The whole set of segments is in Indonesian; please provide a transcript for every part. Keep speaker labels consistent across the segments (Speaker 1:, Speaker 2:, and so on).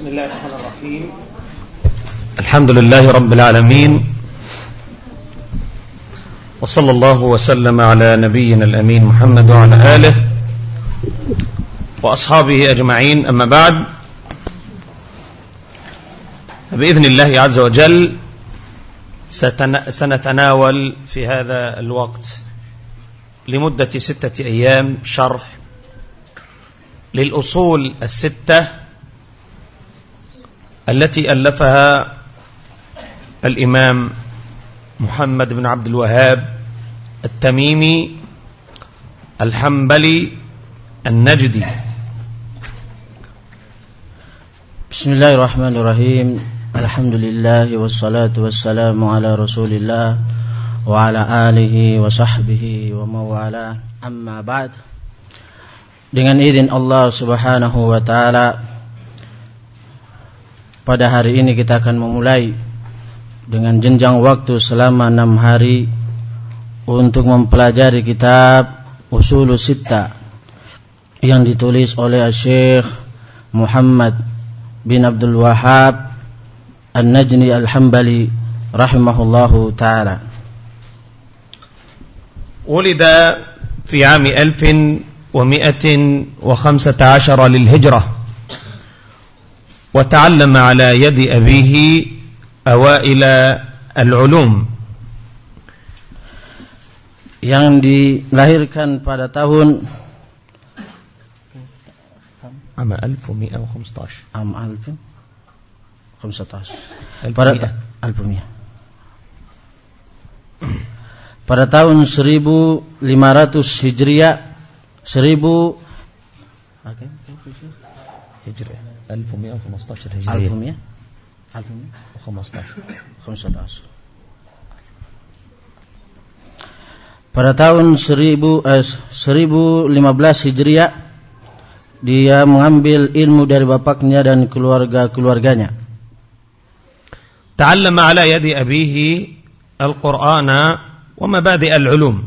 Speaker 1: بسم الله الرحمن الرحيم. الحمد لله رب العالمين وصلى الله وسلم على نبينا الأمين محمد وعلى آله وأصحابه أجمعين. أما بعد بإذن الله عز وجل سنتناول في هذا الوقت لمدة ستة أيام شرح للأصول الستة التي ألفها الإمام محمد بن عبد الوهاب التميمي الحنبلي النجدي.
Speaker 2: بسم الله الرحمن الرحيم. الحمد لله والصلاة والسلام على رسول الله وعلى آله وصحبه وموالا أما بعد dengan izin Allah Subhanahu wa taala pada hari ini kita akan memulai dengan jenjang waktu selama enam hari untuk mempelajari kitab Usul Sitta yang ditulis oleh Syekh Muhammad bin Abdul Wahab An-Najni Al-Hambali rahimahullahu taala.
Speaker 1: ولد في عام ألف ومائة وخمسة عشر للهجرة وتعلم على يد أبيه أوائل العلوم
Speaker 2: yang dilahirkan pada tahun
Speaker 1: عام 1115
Speaker 2: عام 1015 pada 1100 pada tahun 1500 Hijriah 1000
Speaker 1: Hijriah 1115 Hijriah
Speaker 2: 1115 Pada tahun 1000 eh, 1015 Hijriah dia mengambil ilmu dari bapaknya dan keluarga-keluarganya.
Speaker 1: تعلم على يد أبيه القرآن ومبادئ العلوم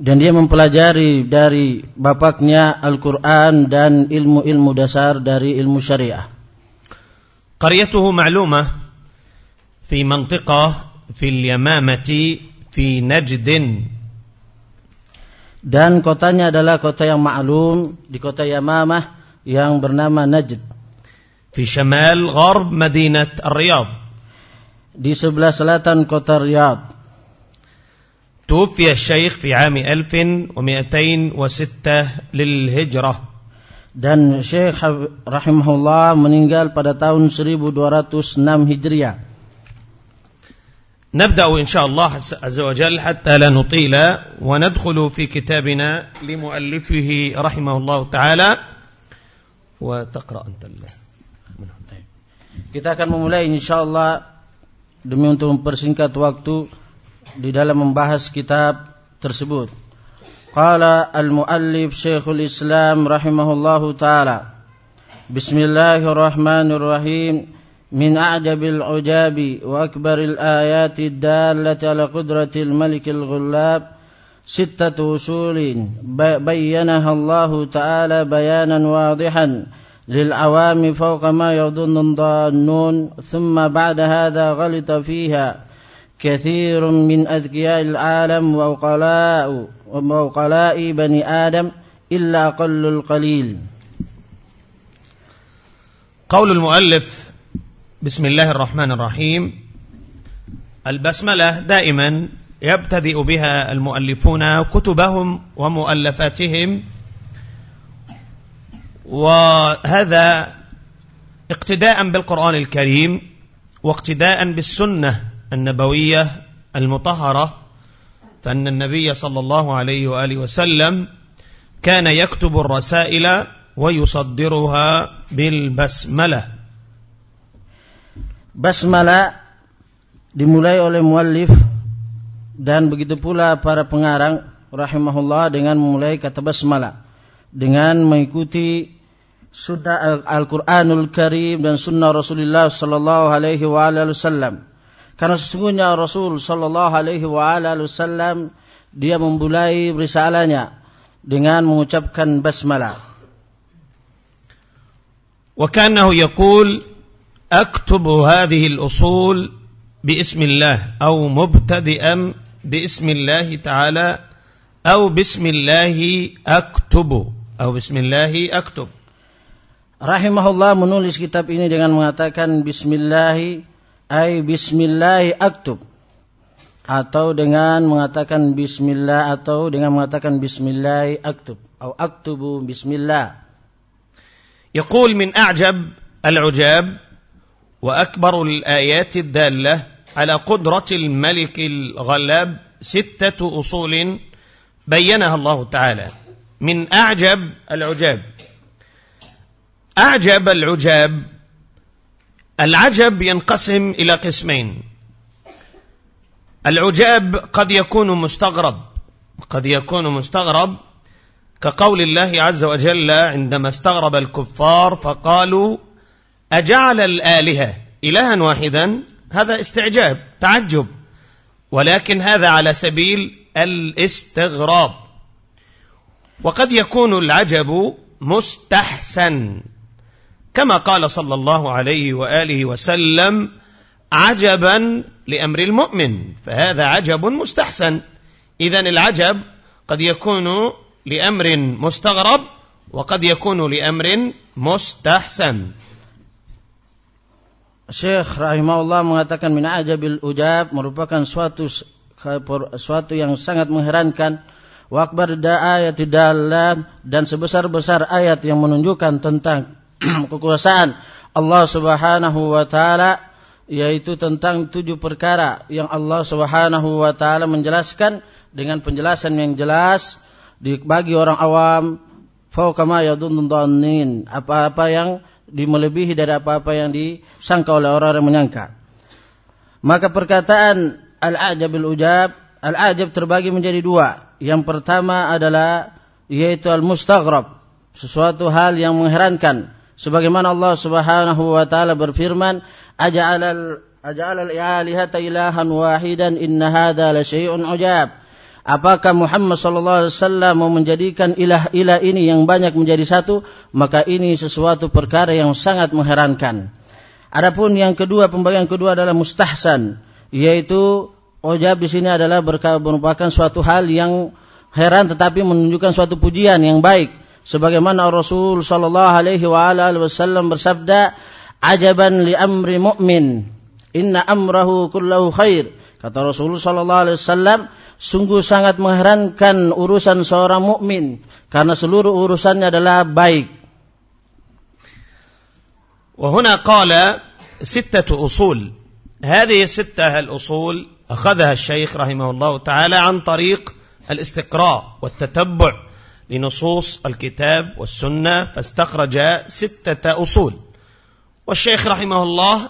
Speaker 2: dan dia mempelajari dari bapaknya Al-Quran dan ilmu-ilmu dasar dari ilmu syariah.
Speaker 1: قريته معلومة في منطقة في اليمامة في نجد
Speaker 2: dan kotanya adalah kota yang maklum di kota Yamamah yang bernama Najd
Speaker 1: في شمال غرب مدينة الرياض
Speaker 2: di sebelah selatan kota Riyadh
Speaker 1: توفي الشيخ في عام 1206 للهجرة
Speaker 2: dan Syekh rahimahullah meninggal pada tahun 1206 Hijriah.
Speaker 1: نبدأ إن شاء الله عز وجل حتى لا نطيل وندخل في كتابنا لمؤلفه رحمه الله تعالى وتقرأ أنت الله
Speaker 2: Kita akan memulai insyaallah demi untuk mempersingkat waktu di dalam membahas kitab tersebut. Qala al-muallif Syekhul Islam rahimahullahu taala. Bismillahirrahmanirrahim. من أعجب العجاب وأكبر الآيات الدالة على قدرة الملك الغلاب ستة أصول بينها الله تعالى بيانا واضحا للعوام فوق ما يظن الظانون ثم بعد هذا غلط فيها كثير من أذكياء العالم وعقلاء وعقلاء بني آدم إلا أقل القليل.
Speaker 1: قول المؤلف بسم الله الرحمن الرحيم البسملة دائما يبتدئ بها المؤلفون كتبهم ومؤلفاتهم وهذا اقتداء بالقرآن الكريم واقتداء بالسنة النبوية المطهرة فأن النبي صلى الله عليه وآله وسلم كان يكتب الرسائل ويصدرها بالبسملة
Speaker 2: Basmalah dimulai oleh muallif dan begitu pula para pengarang rahimahullah dengan memulai kata basmalah dengan mengikuti sunnah Al-Qur'anul Karim dan sunnah Rasulullah sallallahu alaihi wasallam. Karena sesungguhnya Rasul sallallahu alaihi wasallam dia memulai risalahnya dengan mengucapkan basmalah.
Speaker 1: وكانه يقول اكتب هذه الاصول باسم الله أو مبتدئا باسم الله تعالى أو بسم الله اكتب أو بسم الله اكتب
Speaker 2: Rahimahullah menulis kitab ini dengan mengatakan Bismillahi ay Bismillahi aktub atau dengan mengatakan Bismillah atau dengan mengatakan Bismillahi aktub atau aktubu Bismillah.
Speaker 1: يقول من أعجب العجاب وأكبر الآيات الدالة على قدرة الملك الغلاب ستة أصول بينها الله تعالى من أعجب العجاب أعجب العجاب العجب ينقسم إلى قسمين. العجاب قد يكون مستغرب قد يكون مستغرب كقول الله عز وجل عندما استغرب الكفار فقالوا أجعل الآلهة إلها واحدا؟ هذا استعجاب تعجب. ولكن هذا على سبيل الاستغراب. وقد يكون العجب مستحسن. كما قال صلى الله عليه واله وسلم عجبا لامر المؤمن فهذا عجب مستحسن اذا العجب قد يكون لامر مستغرب وقد يكون لامر مستحسن
Speaker 2: Syekh rahimahullah mengatakan min ajabil ujab merupakan suatu suatu yang sangat mengherankan wa akbar da ayat dalam dan sebesar-besar ayat yang menunjukkan tentang kekuasaan Allah Subhanahu wa taala yaitu tentang tujuh perkara yang Allah Subhanahu wa taala menjelaskan dengan penjelasan yang jelas bagi orang awam fauqama yadhunnin apa-apa yang dimelebihi dari apa-apa yang disangka oleh orang yang menyangka. Maka perkataan al-ajabil ujab al-ajab terbagi menjadi dua. Yang pertama adalah yaitu al-mustaghrab sesuatu hal yang mengherankan sebagaimana Allah Subhanahu wa taala berfirman aja'alal ilahan wahidan inna hadza la syai'un ujab Apakah Muhammad sallallahu alaihi wasallam mau menjadikan ilah-ilah ini yang banyak menjadi satu? Maka ini sesuatu perkara yang sangat mengherankan. Adapun yang kedua, pembagian kedua adalah mustahsan, yaitu ujab di sini adalah merupakan suatu hal yang heran tetapi menunjukkan suatu pujian yang baik sebagaimana Rasul sallallahu alaihi wa alihi wasallam bersabda ajaban li amri mu'min inna amrahu kullahu khair kata Rasul sallallahu alaihi wasallam sungguh sangat mengherankan urusan seorang mukmin karena seluruh urusannya adalah baik
Speaker 1: وهنا قال ستة أصول هذه الستة الأصول أخذها الله تعالى عن طريق الاستقراء والتتبع لنصوص الكتاب والسنة فاستخرج ستة أصول. والشيخ رحمه الله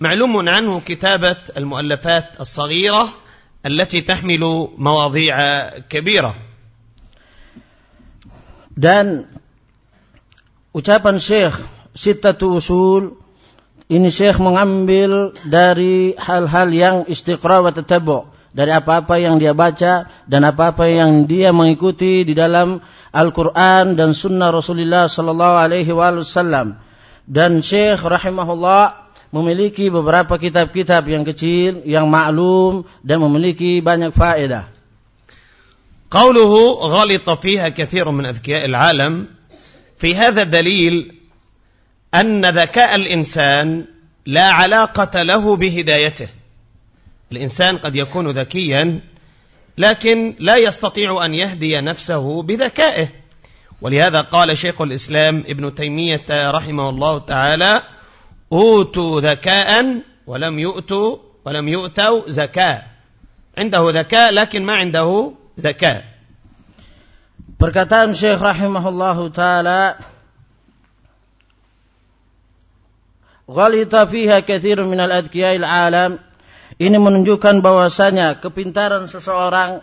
Speaker 1: معلوم عنه كتابة المؤلفات الصغيرة التي تحمل مواضيع كبيرة.
Speaker 2: Dan ucapan Syekh Sittatu Usul ini Syekh mengambil dari hal-hal yang istiqra wa dari apa-apa yang dia baca dan apa-apa yang dia mengikuti di dalam Al-Quran dan Sunnah Rasulullah Sallallahu Alaihi Wasallam. Dan Syekh rahimahullah memiliki beberapa kitab-kitab yang kecil, yang maklum dan memiliki banyak faedah.
Speaker 1: قوله غلط فيها كثير من أذكياء العالم في هذا دليل أن ذكاء الإنسان لا علاقة له بهدايته الإنسان قد يكون ذكيا لكن لا يستطيع أن يهدي نفسه بذكائه. ولهذا قال شيخ الإسلام ابن تيمية رحمه الله تعالى أوتوا ذكاء ولم يؤتوا ولم يؤتوا زكاة. عنده ذكاء لكن ما عنده زكاة.
Speaker 2: Perkataan Syekh rahimahullahu taala Ghalita fiha kathir min al-adkiyai al-alam Ini menunjukkan bahwasanya kepintaran seseorang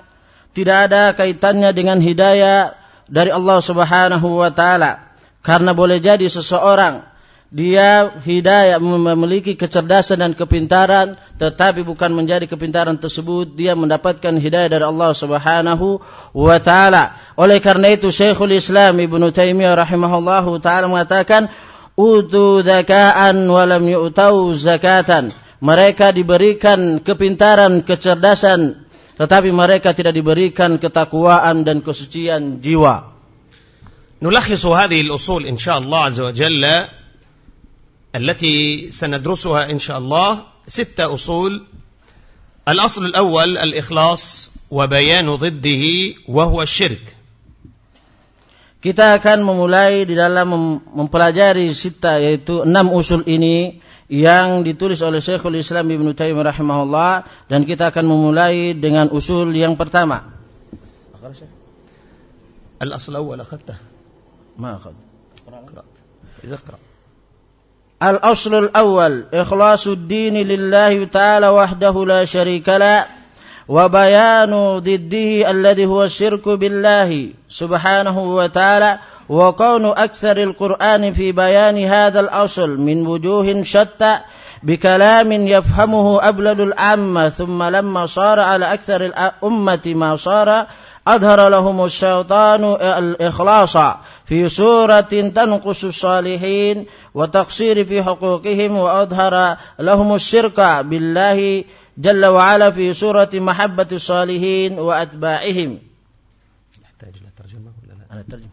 Speaker 2: tidak ada kaitannya dengan hidayah dari Allah Subhanahu wa taala. Karena boleh jadi seseorang dia hidayah memiliki kecerdasan dan kepintaran tetapi bukan menjadi kepintaran tersebut dia mendapatkan hidayah dari Allah Subhanahu wa taala. Oleh karena itu Syekhul Islam Ibnu Taimiyah rahimahullahu taala mengatakan utu zakaan walam yu'tau zakatan Mereka diberikan kepintaran, kecerdasan, tetapi mereka tidak diberikan ketakwaan dan kesucian jiwa.
Speaker 1: نلخص هذه الأصول إن شاء الله عز وجل التي سندرسها إن شاء الله ستة أصول الأصل الأول الإخلاص وبيان ضده وهو الشرك
Speaker 2: Kita akan memulai di dalam mempelajari sita yaitu enam usul ini yang ditulis oleh Syekhul Islam Ibn Taimiyah rahimahullah dan kita akan memulai dengan usul yang pertama.
Speaker 1: Al-asl awal akhadtah.
Speaker 2: Ma akhad. Qra'at. الأصل الأول إخلاص الدين لله تعالى وحده لا شريك له وبيان ضده الذي هو الشرك بالله سبحانه وتعالى وكون أكثر القرآن في بيان هذا الأصل من وجوه شتى بكلام يفهمه أبلد العامة ثم لما صار على أكثر الأمة ما صار أظهر لهم الشيطان الإخلاص في سورة تنقص الصالحين وتقصير في حقوقهم وأظهر لهم الشرك بالله جل وعلا في سورة محبة الصالحين وأتباعهم
Speaker 1: يحتاج إلى ترجمة ولا لا؟
Speaker 2: أنا ترجمة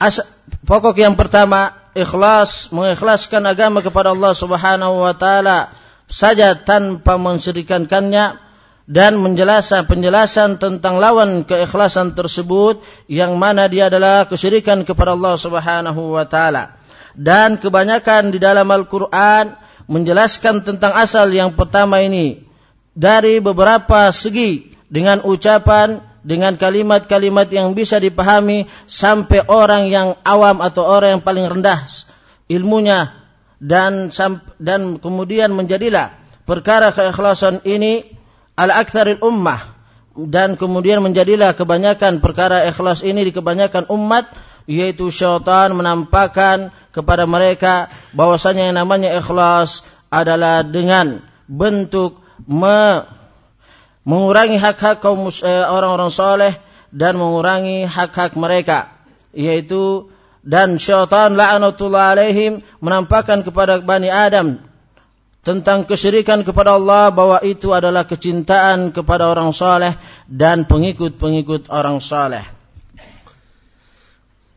Speaker 2: As, pokok yang pertama ikhlas mengikhlaskan agama kepada Allah Subhanahu wa taala saja tanpa mensyirikankannya dan menjelaskan penjelasan tentang lawan keikhlasan tersebut yang mana dia adalah kesyirikan kepada Allah Subhanahu wa taala. Dan kebanyakan di dalam Al-Qur'an menjelaskan tentang asal yang pertama ini dari beberapa segi dengan ucapan dengan kalimat-kalimat yang bisa dipahami sampai orang yang awam atau orang yang paling rendah ilmunya dan dan kemudian menjadilah perkara keikhlasan ini al aktsaril ummah dan kemudian menjadilah kebanyakan perkara ikhlas ini di kebanyakan umat yaitu syaitan menampakkan kepada mereka bahwasanya yang namanya ikhlas adalah dengan bentuk me, mengurangi hak-hak kaum eh, orang-orang soleh dan mengurangi hak-hak mereka yaitu dan syaitan la'anatullah alaihim menampakkan kepada Bani Adam tentang kesyirikan kepada Allah bahwa itu adalah kecintaan kepada orang soleh dan pengikut-pengikut orang soleh.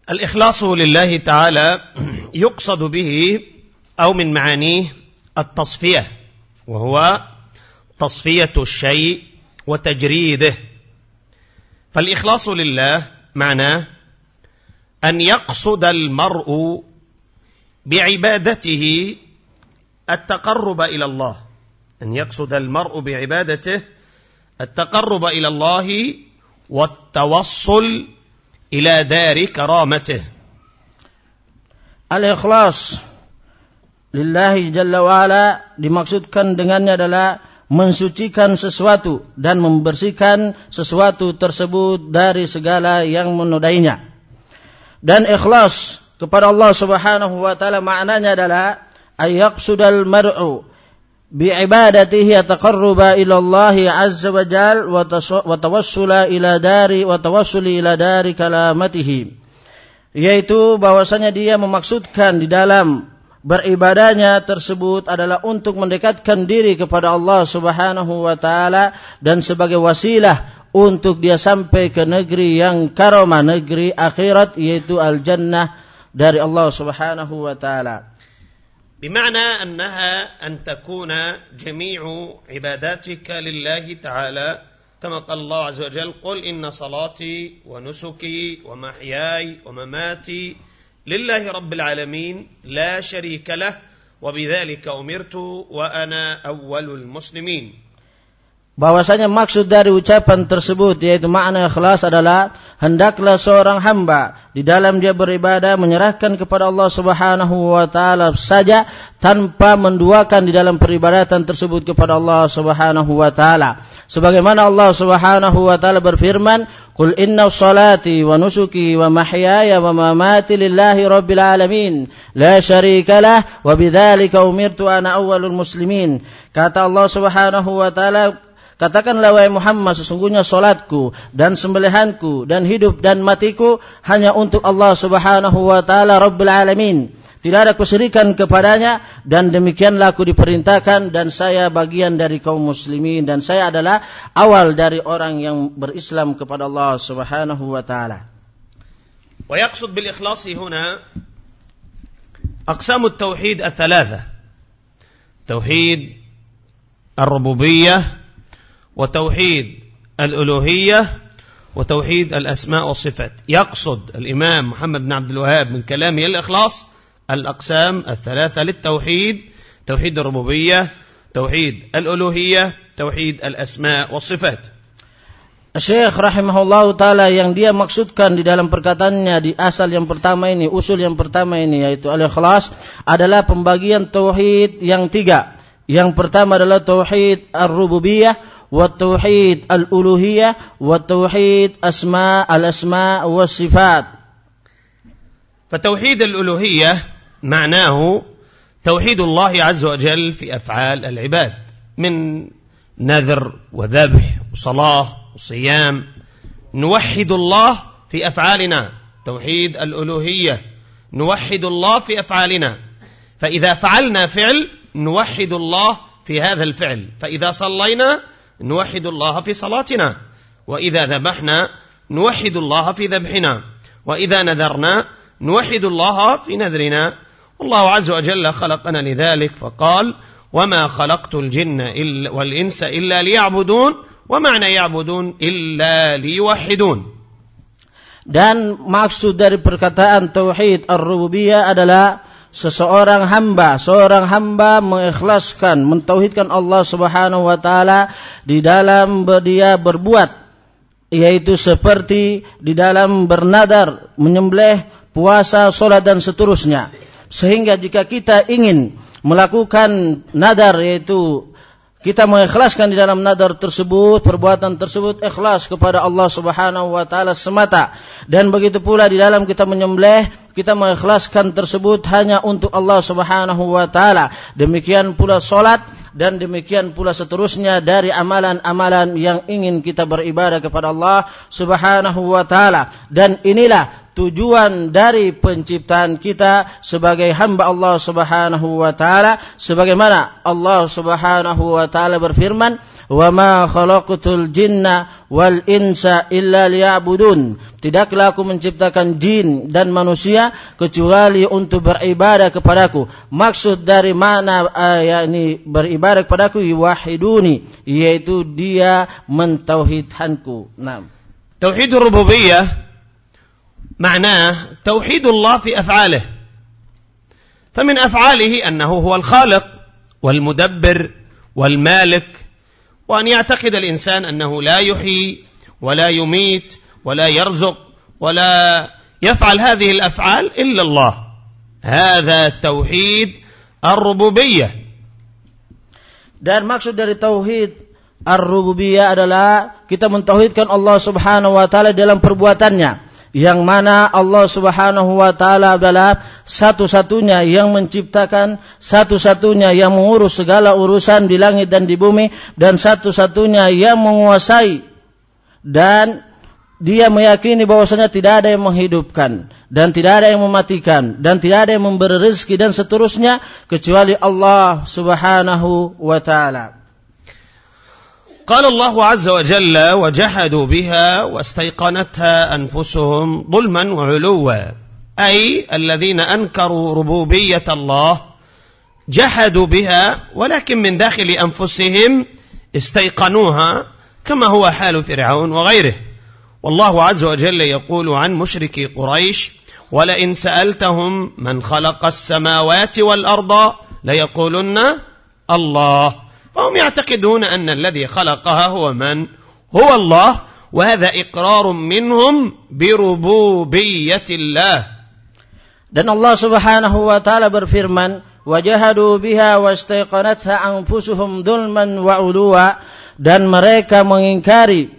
Speaker 1: الإخلاص لله تعالى يقصد به أو من معانيه التصفية وهو تصفية الشيء وتجريده. فالإخلاص لله معناه أن يقصد المرء بعبادته التقرب إلى الله. أن يقصد المرء بعبادته التقرب إلى الله والتوصل إلى دار كرامته.
Speaker 2: الإخلاص lillahi jalla wa'ala dimaksudkan dengannya adalah mensucikan sesuatu dan membersihkan sesuatu tersebut dari segala yang menodainya. Dan ikhlas kepada Allah Subhanahu wa taala maknanya adalah ayyaqsudal mar'u bi'ibadatihi yataqarruba ila Allah azza wa jal wa tawassula ila dari wa tawassuli ila dari kalamatihi yaitu bahwasanya dia memaksudkan di dalam beribadahnya tersebut adalah untuk mendekatkan diri kepada Allah Subhanahu wa taala dan sebagai wasilah untuk dia sampai ke negeri yang karomah, negeri akhirat yaitu al-jannah dari Allah Subhanahu wa taala.
Speaker 1: بمعنى أنها أن تكون جميع عباداتك لله تعالى كما قال الله عز وجل قل إن صلاتي ونسكي ومحياي ومماتي لله رب العالمين لا شريك له وبذلك أمرت وأنا أول المسلمين.
Speaker 2: Bahwasanya maksud dari ucapan tersebut yaitu makna ikhlas adalah hendaklah seorang hamba di dalam dia beribadah menyerahkan kepada Allah Subhanahu wa taala saja tanpa menduakan di dalam peribadatan tersebut kepada Allah Subhanahu wa taala. Sebagaimana Allah Subhanahu wa taala berfirman Qul inna salati wa nusuki wa mahyaya wa mamati lillahi rabbil alamin la syarika lah wa bidzalika umirtu ana awwalul muslimin. Kata Allah Subhanahu wa taala Katakanlah wahai Muhammad sesungguhnya solatku dan sembelihanku dan hidup dan matiku hanya untuk Allah Subhanahu wa taala Rabbul alamin. Tidak ada kesyirikan kepadanya dan demikianlah aku diperintahkan dan saya bagian dari kaum muslimin dan saya adalah awal dari orang yang berislam kepada Allah Subhanahu wa taala.
Speaker 1: ويقصد بالإخلاص هنا أقسام التوحيد الثلاثة توحيد الربوبية وتوحيد الألوهية وتوحيد الأسماء والصفات يقصد الإمام محمد بن عبد الوهاب من كلامه الإخلاص الأقسام الثلاثة للتوحيد توحيد الربوبية توحيد الألوهية توحيد الأسماء والصفات
Speaker 2: Syekh rahimahullah taala yang dia maksudkan di dalam perkataannya di asal yang pertama ini, usul yang pertama ini yaitu al-ikhlas adalah pembagian tauhid yang tiga. Yang pertama adalah tauhid ar-rububiyah, والتوحيد الألوهية والتوحيد أسماء الأسماء والصفات.
Speaker 1: فتوحيد الألوهية معناه توحيد الله عز وجل في أفعال العباد من نذر وذبح وصلاة وصيام. نوحد الله في أفعالنا توحيد الألوهية. نوحد الله في أفعالنا. فإذا فعلنا فعل نوحد الله في هذا الفعل. فإذا صلينا نوحد الله في صلاتنا. وإذا ذبحنا نوحد الله في ذبحنا. وإذا نذرنا نوحد الله في نذرنا. والله عز وجل خلقنا لذلك فقال وما خلقت الجن والإنس إلا ليعبدون ومعنى يعبدون إلا ليوحدون.
Speaker 2: Dan maksud dari perkataan tauhid ar-rububiyah adalah seseorang hamba, seorang hamba mengikhlaskan, mentauhidkan Allah Subhanahu wa taala di dalam dia berbuat yaitu seperti di dalam bernadar, menyembelih, puasa, salat dan seterusnya. Sehingga jika kita ingin melakukan nadar yaitu kita mengikhlaskan di dalam nadar tersebut, perbuatan tersebut ikhlas kepada Allah Subhanahu wa taala semata. Dan begitu pula di dalam kita menyembelih, kita mengikhlaskan tersebut hanya untuk Allah Subhanahu wa taala. Demikian pula salat dan demikian pula seterusnya dari amalan-amalan yang ingin kita beribadah kepada Allah Subhanahu wa taala. Dan inilah tujuan dari penciptaan kita sebagai hamba Allah Subhanahu wa taala. Sebagaimana Allah Subhanahu wa taala berfirman wa ma khalaqtul jinna wal insa illa liya'budun. Tidaklah aku menciptakan jin dan manusia kecuali untuk beribadah kepadaku. Maksud dari mana uh, yakni beribadah kepadaku? Wahiduni yaitu dia mentauhidkanku.
Speaker 1: Nah tauhid rububiyah معناه توحيد الله في أفعاله. فمن أفعاله أنه هو الخالق والمدبر والمالك وأن يعتقد الإنسان أنه لا يحيي ولا يميت ولا يرزق ولا يفعل هذه الأفعال إلا الله. هذا توحيد الربوبية.
Speaker 2: Dan maksud dari tauhid ar-rububiyah adalah kita mentauhidkan Allah Subhanahu wa taala dalam perbuatannya. Yang mana Allah Subhanahu wa taala adalah satu-satunya yang menciptakan, satu-satunya yang mengurus segala urusan di langit dan di bumi dan satu-satunya yang menguasai dan dia meyakini bahwasanya tidak ada yang menghidupkan dan tidak ada yang mematikan dan tidak ada yang memberi rezeki dan seterusnya kecuali Allah Subhanahu wa taala.
Speaker 1: قال الله عز وجل وجحدوا بها واستيقنتها أنفسهم ظلما وعلوا. أي الذين أنكروا ربوبية الله جحدوا بها ولكن من داخل أنفسهم استيقنوها كما هو حال فرعون وغيره. والله عز وجل يقول عن مشركي قريش ولئن سألتهم من خلق السماوات والأرض ليقولن الله. فهم يعتقدون أن الذي خلقها هو من هو الله وهذا إقرار منهم بربوبية الله
Speaker 2: Dan Allah Subhanahu wa taala berfirman, "Wajahadu biha wastaiqanatha anfusuhum dzulman wa uluwa" dan mereka mengingkari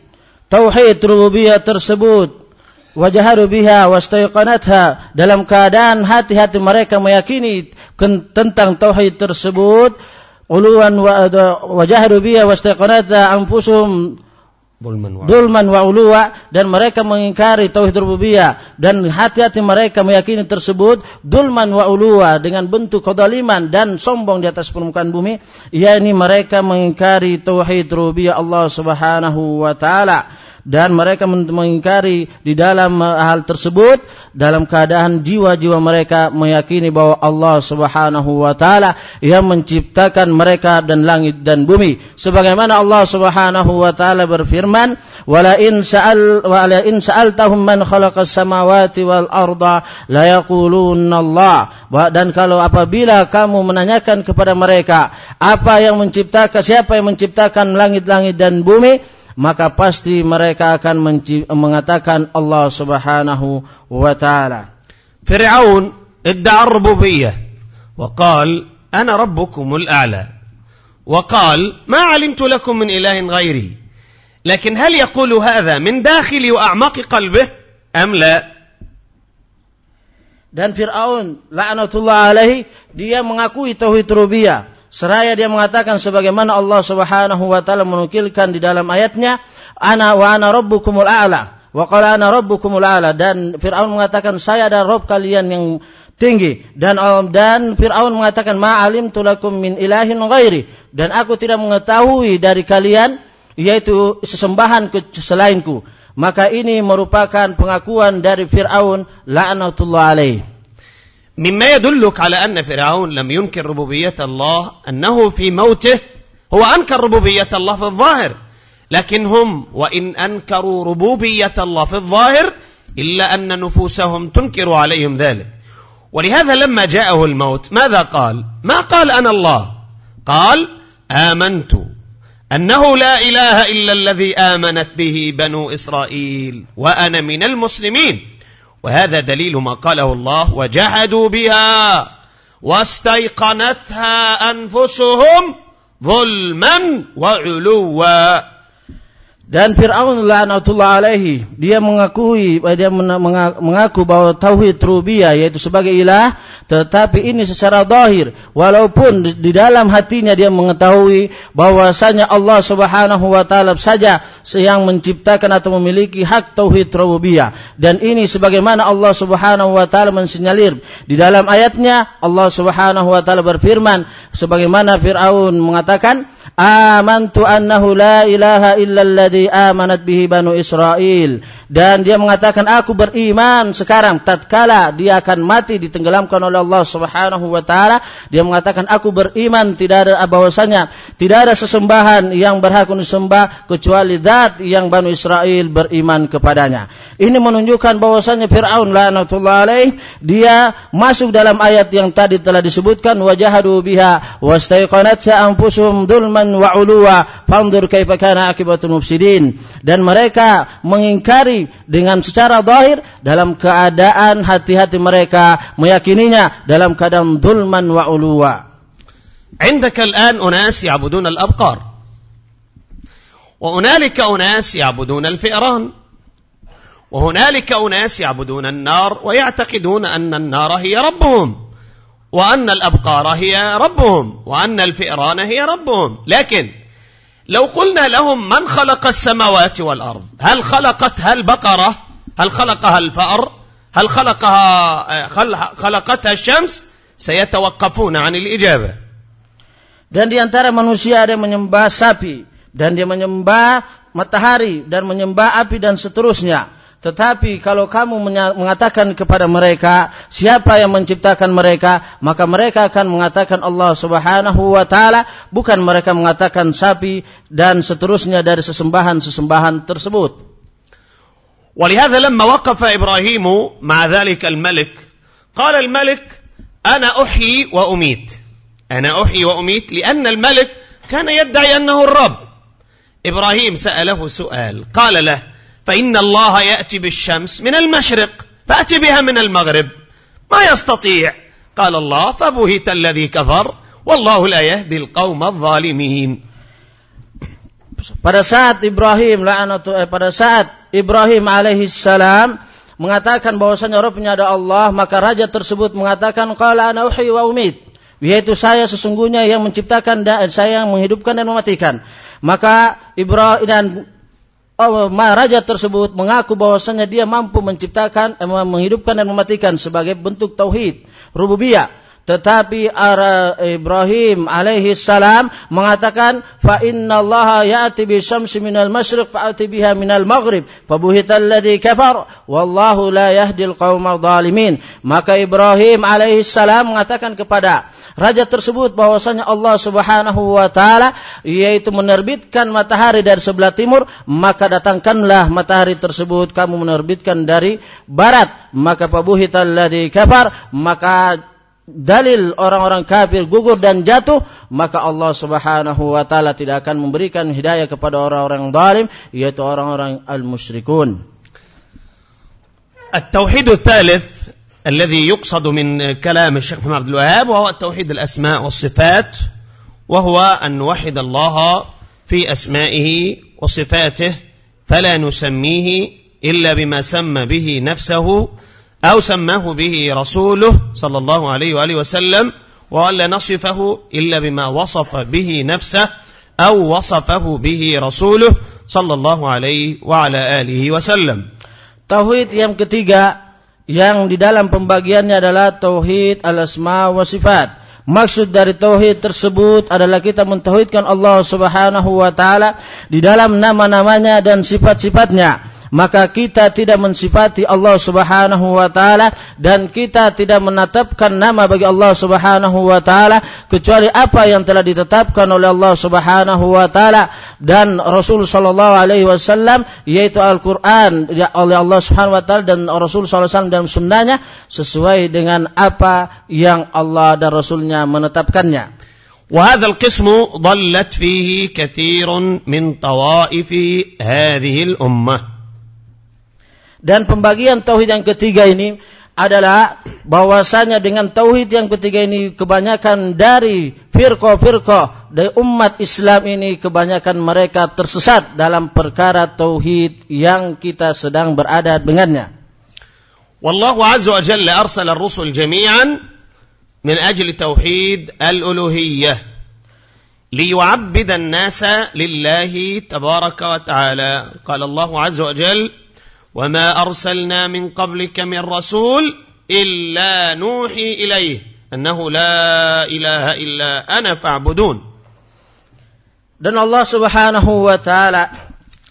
Speaker 2: tauhid rububiyah tersebut. Wajahadu biha wastaiqanatha dalam keadaan hati-hati mereka meyakini tentang tauhid tersebut uluwan wa wajahadu biha wastaqanata anfusuhum dulman wa uluwa dan mereka mengingkari tauhid rububiyah dan hati-hati mereka meyakini tersebut dulman wa uluwa dengan bentuk kedaliman dan sombong di atas permukaan bumi yakni mereka mengingkari tauhid rububiyah Allah Subhanahu wa taala dan mereka mengingkari di dalam uh, hal tersebut dalam keadaan jiwa-jiwa mereka meyakini bahwa Allah Subhanahu wa taala yang menciptakan mereka dan langit dan bumi. Sebagaimana Allah Subhanahu wa taala berfirman wala in sa'al wala in sa'altahum man khalaqas samawati wal arda la Allah. Dan kalau apabila kamu menanyakan kepada mereka apa yang menciptakan siapa yang menciptakan langit-langit dan bumi maka pasti mereka akan mengatakan Allah Subhanahu wa taala.
Speaker 1: Fir'aun ادعى الربوبية وقال أنا ربكم الأعلى وقال ما علمت لكم من إله غيري لكن هل يقول هذا من داخل وأعماق قلبه أم لا
Speaker 2: dan Fir'aun laknatullah alaihi dia mengakui tauhid rububiyah Seraya dia mengatakan sebagaimana Allah Subhanahu wa taala menukilkan di dalam ayatnya, "Ana wa ana rabbukumul a'la." Wa qala ana rabbukumul a'la. Dan Firaun mengatakan saya adalah Rabb kalian yang tinggi. Dan dan Firaun mengatakan ma'alim tulakum min ilahin ghairi. Dan aku tidak mengetahui dari kalian yaitu sesembahan selainku. Maka ini merupakan pengakuan dari Firaun la'natullah alaihi
Speaker 1: مما يدلك على أن فرعون لم ينكر ربوبية الله أنه في موته هو أنكر ربوبية الله في الظاهر لكن هم وإن أنكروا ربوبية الله في الظاهر إلا أن نفوسهم تنكر عليهم ذلك. ولهذا لما جاءه الموت ماذا قال؟ ما قال أنا الله؟ قال آمنت أنه لا إله إلا الذي آمنت به بنو إسرائيل وأنا من المسلمين. وهذا دليل ما قاله الله وجحدوا بها واستيقنتها أنفسهم ظلما وعلوا
Speaker 2: Dan Fir'aun la'natullah alaihi. Dia mengakui dia mengaku bahwa tauhid rububiyah yaitu sebagai ilah tetapi ini secara zahir. Walaupun di dalam hatinya dia mengetahui bahwasanya Allah Subhanahu wa taala saja yang menciptakan atau memiliki hak tauhid rububiyah. Dan ini sebagaimana Allah Subhanahu wa taala mensinyalir. Di dalam ayatnya Allah Subhanahu wa taala berfirman sebagaimana Firaun mengatakan amantu annahu la ilaha illa alladhi amanat bihi banu Israel dan dia mengatakan aku beriman sekarang tatkala dia akan mati ditenggelamkan oleh Allah Subhanahu wa taala. Dia mengatakan aku beriman tidak ada bahwasanya tidak ada sesembahan yang berhak disembah kecuali zat yang banu Israel beriman kepadanya ini menunjukkan bahwasanya Fir'aun laknatullah alaih dia masuk dalam ayat yang tadi telah disebutkan wajahadu biha wastaiqanatha anfusuhum dulman wa uluwa fanzur kaifa kana akibatul mufsidin dan mereka mengingkari dengan secara zahir dalam keadaan hati-hati mereka meyakininya dalam keadaan dulman wa uluwa
Speaker 1: عندك الآن أناس يعبدون الأبقار وهنالك أناس يعبدون الفئران وهنالك أناس يعبدون النار ويعتقدون أن النار هي ربهم وأن الأبقار هي ربهم وأن الفئران هي ربهم. لكن لو قلنا لهم من خلق السماوات والأرض؟ هل خلقتها البقرة هل خلقها الفأر؟ هل خلقها خلقتها الشمس؟ سيتوقفون عن الإجابة.
Speaker 2: Dan di antara manusia ada yang menyembah sapi dan dia menyembah matahari dan menyembah api dan seterusnya. Tetapi kalau kamu mengatakan kepada mereka siapa yang menciptakan mereka, maka mereka akan mengatakan Allah Subhanahu wa taala, bukan mereka mengatakan sapi dan seterusnya dari sesembahan-sesembahan tersebut.
Speaker 1: ولهذا لما وقف إبراهيم مع ذلك الملك قال الملك أنا أحيي وأميت أنا أحيي وأميت لأن الملك كان يدعي أنه الرب إبراهيم سأله سؤال قال له فإن الله يأتي بالشمس من المشرق فأتي بها من المغرب ما يستطيع قال الله فبهت الذي كفر والله لا يهدي القوم الظالمين
Speaker 2: pada saat Ibrahim la'anatu eh, pada saat Ibrahim alaihi salam mengatakan bahwasanya Rabbnya ada Allah maka raja tersebut mengatakan qala ana uhyi wa umit yaitu saya sesungguhnya yang menciptakan dan saya yang menghidupkan dan mematikan. Maka Ibrahim dan oh, raja tersebut mengaku bahwasanya dia mampu menciptakan, eh, menghidupkan dan mematikan sebagai bentuk tauhid rububiyah. Tetapi ara Ibrahim alaihi salam mengatakan fa inna Allah ya'ti bi syamsi minal masyriq fa'ati biha minal maghrib fabuhita alladhi kafar wallahu la yahdil qaumal zalimin. Maka Ibrahim alaihi salam mengatakan kepada raja tersebut bahwasanya Allah Subhanahu wa taala yaitu menerbitkan matahari dari sebelah timur maka datangkanlah matahari tersebut kamu menerbitkan dari barat maka fabuhita alladhi kafar maka dalil orang-orang kafir gugur dan jatuh, maka Allah Subhanahu wa taala tidak akan memberikan hidayah kepada orang-orang zalim yaitu orang-orang al-musyrikun.
Speaker 1: التوحيد الثالث الذي يقصد من كلام الشيخ محمد عبد الوهاب وهو التوحيد الأسماء والصفات وهو أن نوحد الله في أسمائه وصفاته فلا نسميه إلا بما سمى به نفسه أو سماه به رسوله صلى الله عليه وآله وسلم وألا نصفه إلا بما وصف به نفسه أو وصفه به رسوله صلى الله عليه وعلى آله وسلم
Speaker 2: Tauhid yang ketiga yang di dalam pembagiannya adalah tauhid al-asma wa sifat. Maksud dari tauhid tersebut adalah kita mentauhidkan Allah Subhanahu wa taala di dalam nama-namanya dan sifat-sifatnya maka kita tidak mensifati Allah Subhanahu wa taala dan kita tidak menetapkan nama bagi Allah Subhanahu wa taala kecuali apa yang telah ditetapkan oleh Allah Subhanahu wa taala dan Rasul sallallahu alaihi wasallam yaitu Al-Qur'an ya, oleh Allah Subhanahu wa taala dan Rasul sallallahu alaihi wasallam dalam sunnahnya sesuai dengan apa yang Allah dan Rasulnya menetapkannya.
Speaker 1: وهذا القسم ضلت فيه كثير من طوائف هذه الامه
Speaker 2: Dan pembagian tauhid yang ketiga ini adalah bahwasanya dengan tauhid yang ketiga ini kebanyakan dari firqa-firqa dari umat Islam ini kebanyakan mereka tersesat dalam perkara tauhid yang kita sedang berada dengannya.
Speaker 1: Wallahu azza wa jalla arsala ar-rusul jami'an min ajli tauhid al-uluhiyyah ليعبد الناس لله تبارك وتعالى قال الله عز وجل وما أرسلنا من قبلك من رسول إلا نوحي إليه أنه لا إله إلا أنا فاعبدون
Speaker 2: Dan Allah Subhanahu wa taala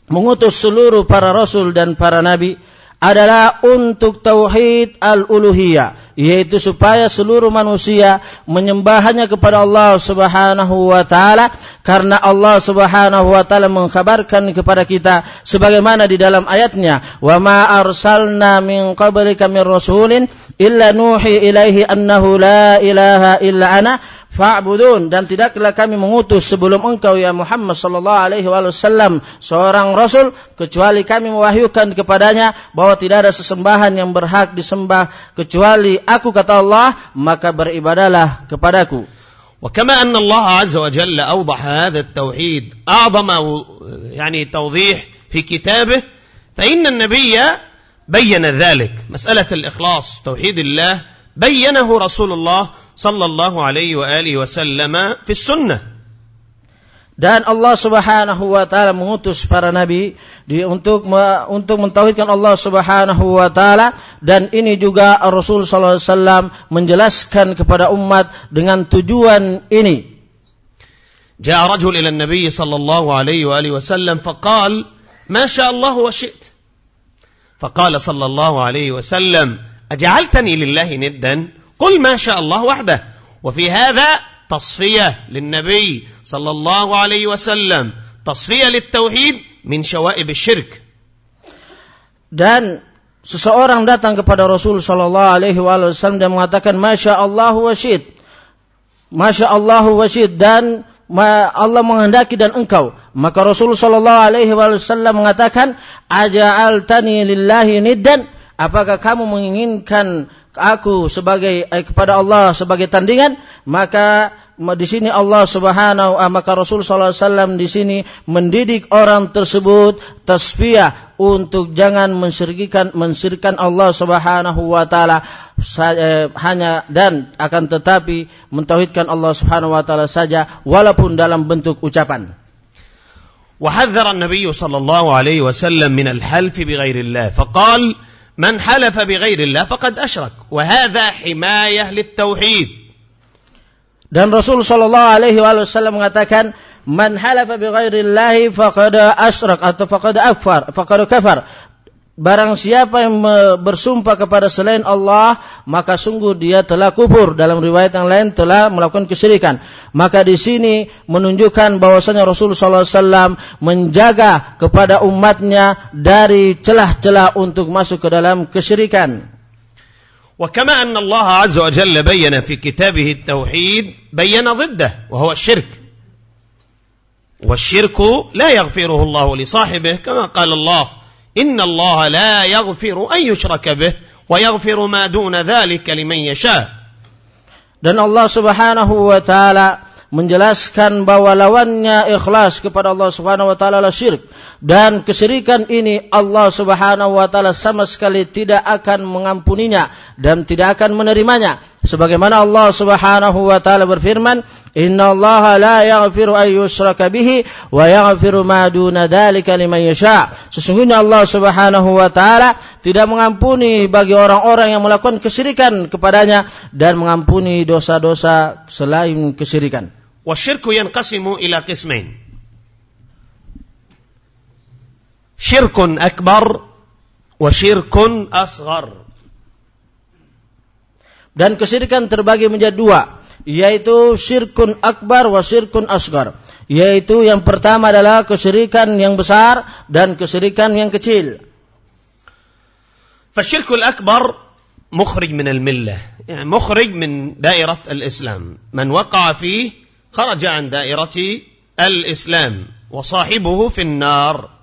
Speaker 2: mengutus seluruh para rasul dan para nabi adalah untuk tauhid al-uluhiyah yaitu supaya seluruh manusia menyembahnya kepada Allah Subhanahu wa taala. Karena Allah Subhanahu wa taala mengkabarkan kepada kita sebagaimana di dalam ayatnya wa ma arsalna min qablika rasulin illa nuhi ilaihi annahu la ilaha illa ana fa'budun dan tidaklah kami mengutus sebelum engkau ya Muhammad sallallahu alaihi wasallam seorang rasul kecuali kami mewahyukan kepadanya bahwa tidak ada sesembahan yang berhak disembah kecuali aku kata Allah maka beribadalah kepadaku
Speaker 1: وكما أن الله عز وجل أوضح هذا التوحيد أعظم يعني توضيح في كتابه فإن النبي بين ذلك مسألة الإخلاص توحيد الله بينه رسول الله صلى الله عليه وآله وسلم في السنة
Speaker 2: dan Allah Subhanahu wa taala mengutus para nabi di, untuk untuk mentauhidkan Allah Subhanahu wa taala dan ini juga Rasul sallallahu alaihi wasallam menjelaskan kepada umat dengan tujuan ini.
Speaker 1: جاء رجل إلى النبي صلى الله عليه وآله وسلم فقال ما شاء الله وشئت فقال صلى الله عليه وسلم أجعلتني لله ندا قل ما شاء الله وحده وفي هذا تصفية للنبي صلى الله عليه وسلم تصفية للتوحيد من شوائب الشرك
Speaker 2: dan seseorang datang kepada Rasul sallallahu alaihi wasallam dan mengatakan masya Allah wa syid masya Allah wa syid dan Allah menghendaki dan engkau maka Rasul sallallahu alaihi wasallam mengatakan aja'altani lillahi niddan apakah kamu menginginkan aku sebagai eh, kepada Allah sebagai tandingan maka di sini Allah Subhanahu wa maka Rasul sallallahu alaihi wasallam di sini mendidik orang tersebut tasfiyah untuk jangan mensyirikan mensyirikan Allah Subhanahu wa taala eh, hanya dan akan tetapi mentauhidkan Allah Subhanahu wa taala saja walaupun dalam bentuk ucapan.
Speaker 1: وحذر النبي صلى الله عليه وسلم من الحلف بغير الله فقال من حلف بغير الله فقد أشرك وهذا حماية للتوحيد
Speaker 2: Dan Rasul Shallallahu Alaihi Wasallam mengatakan, "Man halafa bi ghairillahi faqad asyrak atau faqad akfar, faqad kafar." Barang siapa yang bersumpah kepada selain Allah, maka sungguh dia telah kufur. Dalam riwayat yang lain telah melakukan kesyirikan. Maka di sini menunjukkan bahwasanya Rasul sallallahu alaihi wasallam menjaga kepada umatnya dari celah-celah untuk masuk ke dalam kesyirikan.
Speaker 1: وكما أن الله عز وجل بين في كتابه التوحيد بين ضده وهو الشرك والشرك لا يغفره الله لصاحبه كما قال الله إن الله لا يغفر أن يشرك به ويغفر ما دون ذلك لمن يشاء
Speaker 2: Dan Allah Subhanahu wa taala menjelaskan bahwa lawannya ikhlas kepada Allah Subhanahu wa taala adalah syirik. Dan kesyirikan ini Allah subhanahu wa ta'ala sama sekali tidak akan mengampuninya dan tidak akan menerimanya. Sebagaimana Allah subhanahu wa ta'ala berfirman, Inna Allah la yaghfiru an yushraka bihi wa yaghfiru ma duna dzalika liman yasha. Sesungguhnya Allah Subhanahu wa taala tidak mengampuni bagi orang-orang yang melakukan kesyirikan kepadanya dan mengampuni dosa-dosa selain kesyirikan.
Speaker 1: Wasyirku yanqasimu ila qismain. Syirkun akbar wa syirkun asghar.
Speaker 2: Dan kesyirikan terbagi menjadi dua yaitu syirkun akbar wa syirkun asgar yaitu yang pertama adalah kesyirikan yang besar dan kesyirikan yang kecil
Speaker 1: فالشرك الأكبر مخرج من الملة يعني مخرج من دائرة الإسلام من وقع فيه خرج عن دائرة الإسلام وصاحبه في النار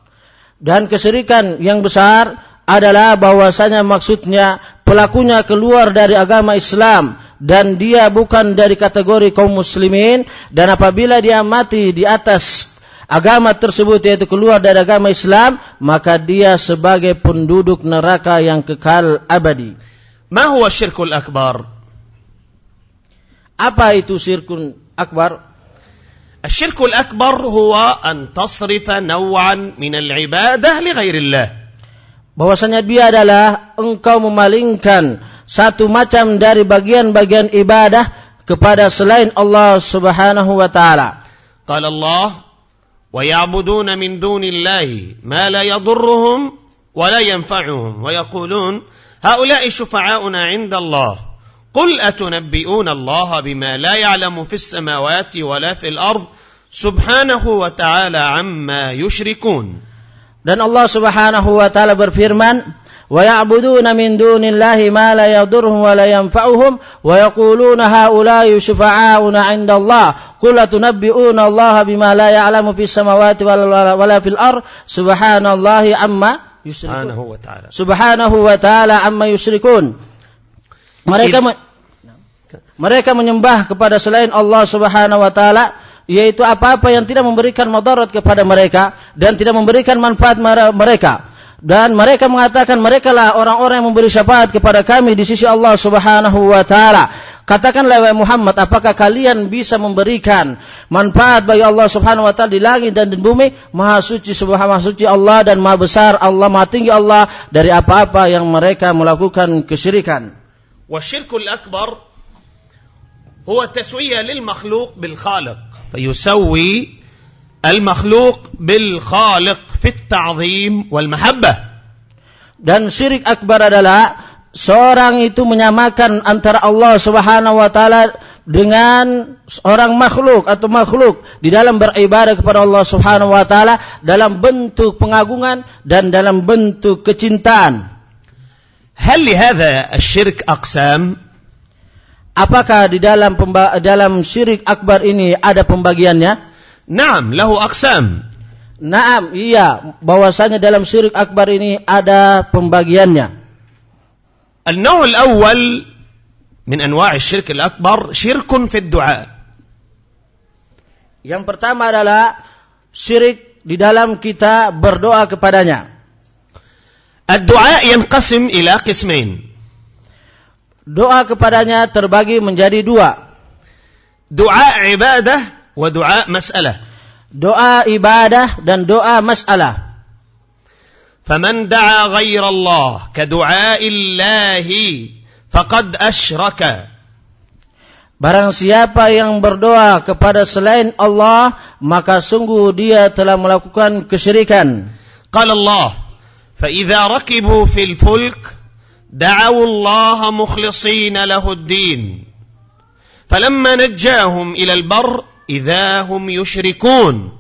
Speaker 2: Dan kesyirikan yang besar adalah bahwasanya maksudnya pelakunya keluar dari agama Islam dan dia bukan dari kategori kaum muslimin dan apabila dia mati di atas agama tersebut yaitu keluar dari agama Islam maka dia sebagai penduduk neraka yang kekal abadi.
Speaker 1: Ma huwa syirkul akbar?
Speaker 2: Apa itu syirkun akbar?
Speaker 1: الشرك الأكبر هو أن تصرف نوعا من العبادة لغير الله
Speaker 2: bahwasanya dia adalah engkau memalingkan satu macam dari bagian-bagian ibadah kepada selain Allah Subhanahu wa taala.
Speaker 1: Qala Allah wa ya'buduna min dunillahi ma la yadurruhum wa la yanfa'uhum wa yaqulun haula'i syufa'auna 'inda Allah قل أتنبئون الله بما لا يعلم في السماوات ولا في الأرض سبحانه وتعالى عما يشركون
Speaker 2: Dan Allah Subhanahu wa taala berfirman, "Wa ya'buduna min dunillahi ma la yadurruhum wa la yanfa'uhum wa yaquluna haula'i syufa'auna 'inda Allah." Qul atunabbi'una Allah bima la ya'lamu fis samawati wa la fil ard. Subhanallahi amma yusyrikun. Subhanahu wa ta'ala. Subhanahu wa ta'ala amma yusyrikun. Mereka mereka menyembah kepada selain Allah Subhanahu wa taala yaitu apa-apa yang tidak memberikan madarat kepada mereka dan tidak memberikan manfaat mereka dan mereka mengatakan mereka lah orang-orang yang memberi syafaat kepada kami di sisi Allah Subhanahu wa taala. Katakanlah wahai Muhammad, apakah kalian bisa memberikan manfaat bagi Allah Subhanahu wa taala di langit dan di bumi? Maha suci Subhanahu Maha suci Allah dan Maha besar Allah, Maha tinggi Allah dari apa-apa yang mereka melakukan kesyirikan.
Speaker 1: Wasyirkul akbar huwa taswiyah lil makhluq bil khaliq. Fayusawi المخلوق بالخالق في التعظيم والمحبة
Speaker 2: dan syirik akbar adalah seorang itu menyamakan antara Allah Subhanahu wa taala dengan orang makhluk atau makhluk di dalam beribadah kepada Allah Subhanahu wa taala dalam bentuk pengagungan dan dalam bentuk kecintaan.
Speaker 1: هل لهذا الشرك أقسام؟
Speaker 2: Apakah di dalam dalam syirik akbar ini ada pembagiannya?
Speaker 1: Naam, lahu aqsam.
Speaker 2: Naam, iya, bahwasanya dalam syirik akbar ini ada pembagiannya.
Speaker 1: النوع الأول من أنواع الشرك الأكبر شرك في الدعاء
Speaker 2: Yang pertama adalah syirik di dalam kita berdoa kepadanya.
Speaker 1: الدعاء ينقسم إلى قسمين
Speaker 2: Doa kepadanya terbagi menjadi dua.
Speaker 1: دعاء عبادة ودعاء مسألة
Speaker 2: Doa ibadah dan doa masalah.
Speaker 1: فمن دعا غير الله كدعاء الله فقد أشرك
Speaker 2: Barang siapa yang berdoa kepada selain Allah, maka sungguh dia telah melakukan kesyirikan.
Speaker 1: قال الله فإذا ركبوا في الفلك دعوا الله مخلصين له الدين فلما نجاهم إلى البر إذا هم يشركون.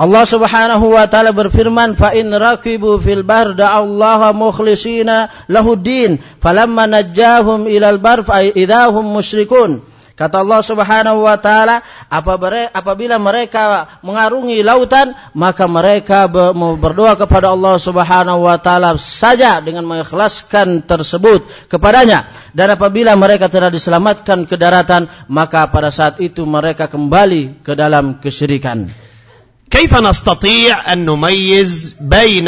Speaker 2: الله سبحانه وتعالى ta'ala فَإِنْ رَكِبُوا فِي الْبَرْ دَعَوْ اللَّهَ مُخْلِصِينَ لَهُ الدِّينَ. فَلَمَّا نَجَّاهُمْ إِلَى الْبَرْ فَإِذَا هُمْ مُشْرِكُونَ. Kata Allah Subhanahu wa taala, apabila mereka mengarungi lautan, maka mereka berdoa kepada Allah Subhanahu wa taala saja dengan mengikhlaskan tersebut kepadanya. Dan apabila mereka telah diselamatkan ke daratan, maka pada saat itu mereka kembali ke dalam kesyirikan.
Speaker 1: كيف نستطيع أن نميز بين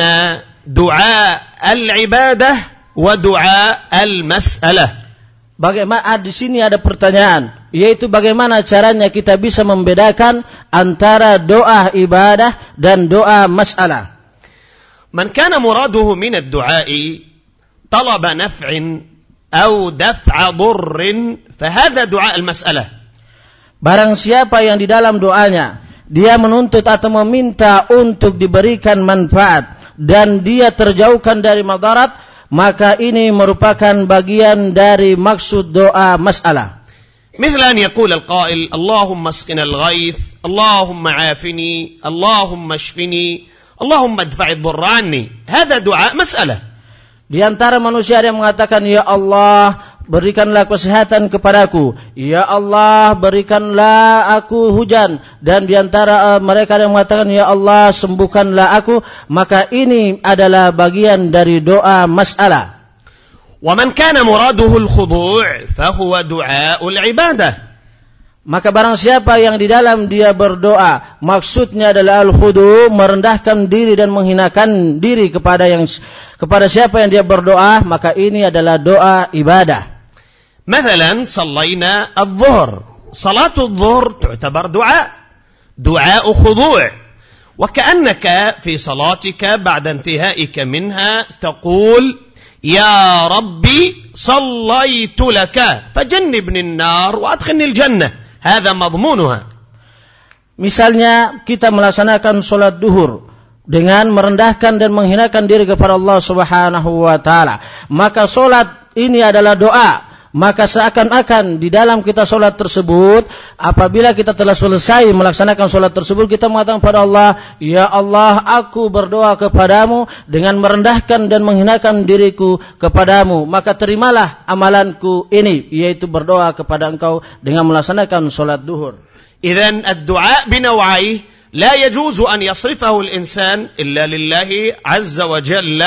Speaker 1: دعاء العبادة ودعاء المسألة
Speaker 2: bagaimana ah, di sini ada pertanyaan yaitu bagaimana caranya kita bisa membedakan antara doa ibadah dan doa masalah?
Speaker 1: Man kana muraduhu min ad-du'a'i talaba naf'in aw daf'a durrin fa hadha du'a al-mas'alah.
Speaker 2: Barang siapa yang di dalam doanya dia menuntut atau meminta untuk diberikan manfaat dan dia terjauhkan dari madarat maka ini merupakan bagian dari maksud doa masalah.
Speaker 1: مثل أن يقول القائل اللهم اسقنا الغيث اللهم عافني اللهم اشفني اللهم ادفع الضر عني هذا دعاء مسألة
Speaker 2: Di antara manusia ada yang mengatakan, Ya Allah, berikanlah kesehatan kepadaku. Ya Allah, berikanlah aku hujan. Dan di antara uh, mereka yang mengatakan, Ya Allah, sembuhkanlah aku. Maka ini adalah bagian dari doa masalah.
Speaker 1: ومن كان مراده الخضوع فهو دعاء العبادة
Speaker 2: Maka barang siapa yang di dalam dia berdoa, maksudnya adalah al-khudu, merendahkan diri dan menghinakan diri kepada yang kepada siapa yang dia berdoa, maka ini adalah doa ibadah.
Speaker 1: مثلا صلينا الظهر صلاة الظهر تعتبر دعاء دعاء خضوع وكأنك في صلاتك بعد انتهائك منها تقول يا ربي صليت لك فجنبني النار وأدخلني الجنة هذا مضمونها
Speaker 2: Misalnya kita melaksanakan sholat duhur dengan merendahkan dan menghinakan diri kepada Allah Subhanahu wa taala. Maka sholat ini adalah doa. Maka seakan-akan di dalam kita sholat tersebut, apabila kita telah selesai melaksanakan sholat tersebut, kita mengatakan kepada Allah, Ya Allah, aku berdoa kepadamu dengan merendahkan dan menghinakan diriku kepadamu. Maka terimalah amalanku ini, yaitu berdoa kepada engkau dengan melaksanakan sholat duhur.
Speaker 1: إذا الدعاء بنوعيه لا يجوز أن يصرفه الإنسان إلا لله عز وجل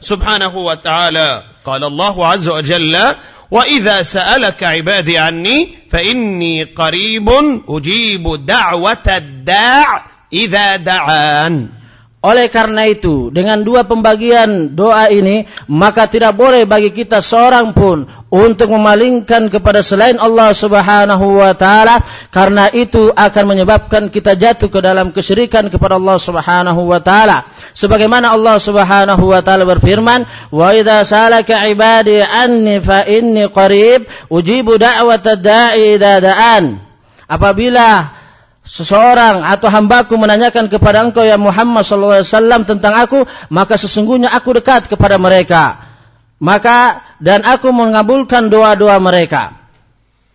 Speaker 1: سبحانه وتعالى قال الله عز وجل وإذا سألك عبادي عني فإني قريب أجيب دعوة الداع إذا دعان.
Speaker 2: Oleh karena itu, dengan dua pembagian doa ini, maka tidak boleh bagi kita seorang pun untuk memalingkan kepada selain Allah Subhanahu wa taala karena itu akan menyebabkan kita jatuh ke dalam kesyirikan kepada Allah Subhanahu wa taala. Sebagaimana Allah Subhanahu wa taala berfirman, "Wa idza salaka ibadi anni fa inni qarib ujibu da'watad da'i idza da'an." Apabila seseorang atau hambaku menanyakan kepada engkau ya Muhammad SAW tentang aku, maka sesungguhnya aku dekat kepada mereka. Maka dan aku mengabulkan doa-doa mereka.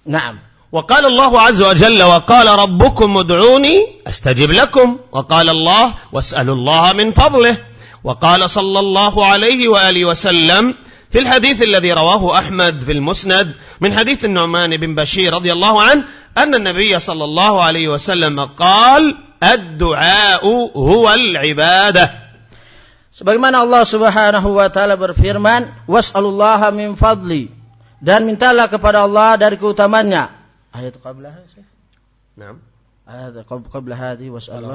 Speaker 2: Naam.
Speaker 1: وقال الله عز وجل وقال ربكم ادعوني استجب لكم وقال الله واسالوا الله من فضله وقال صلى الله عليه واله وسلم في الحديث الذي رواه احمد في المسند من حديث النعمان بن بشير رضي الله عنه ان النبي صلى الله عليه وسلم قال الدعاء هو العباده
Speaker 2: Sebagaimana Allah Subhanahu wa taala berfirman, "Was'alullaha min fadli." Dan mintalah kepada Allah dari keutamannya. Ayat qablah
Speaker 1: نعم
Speaker 2: هذا قبل هذه واسأل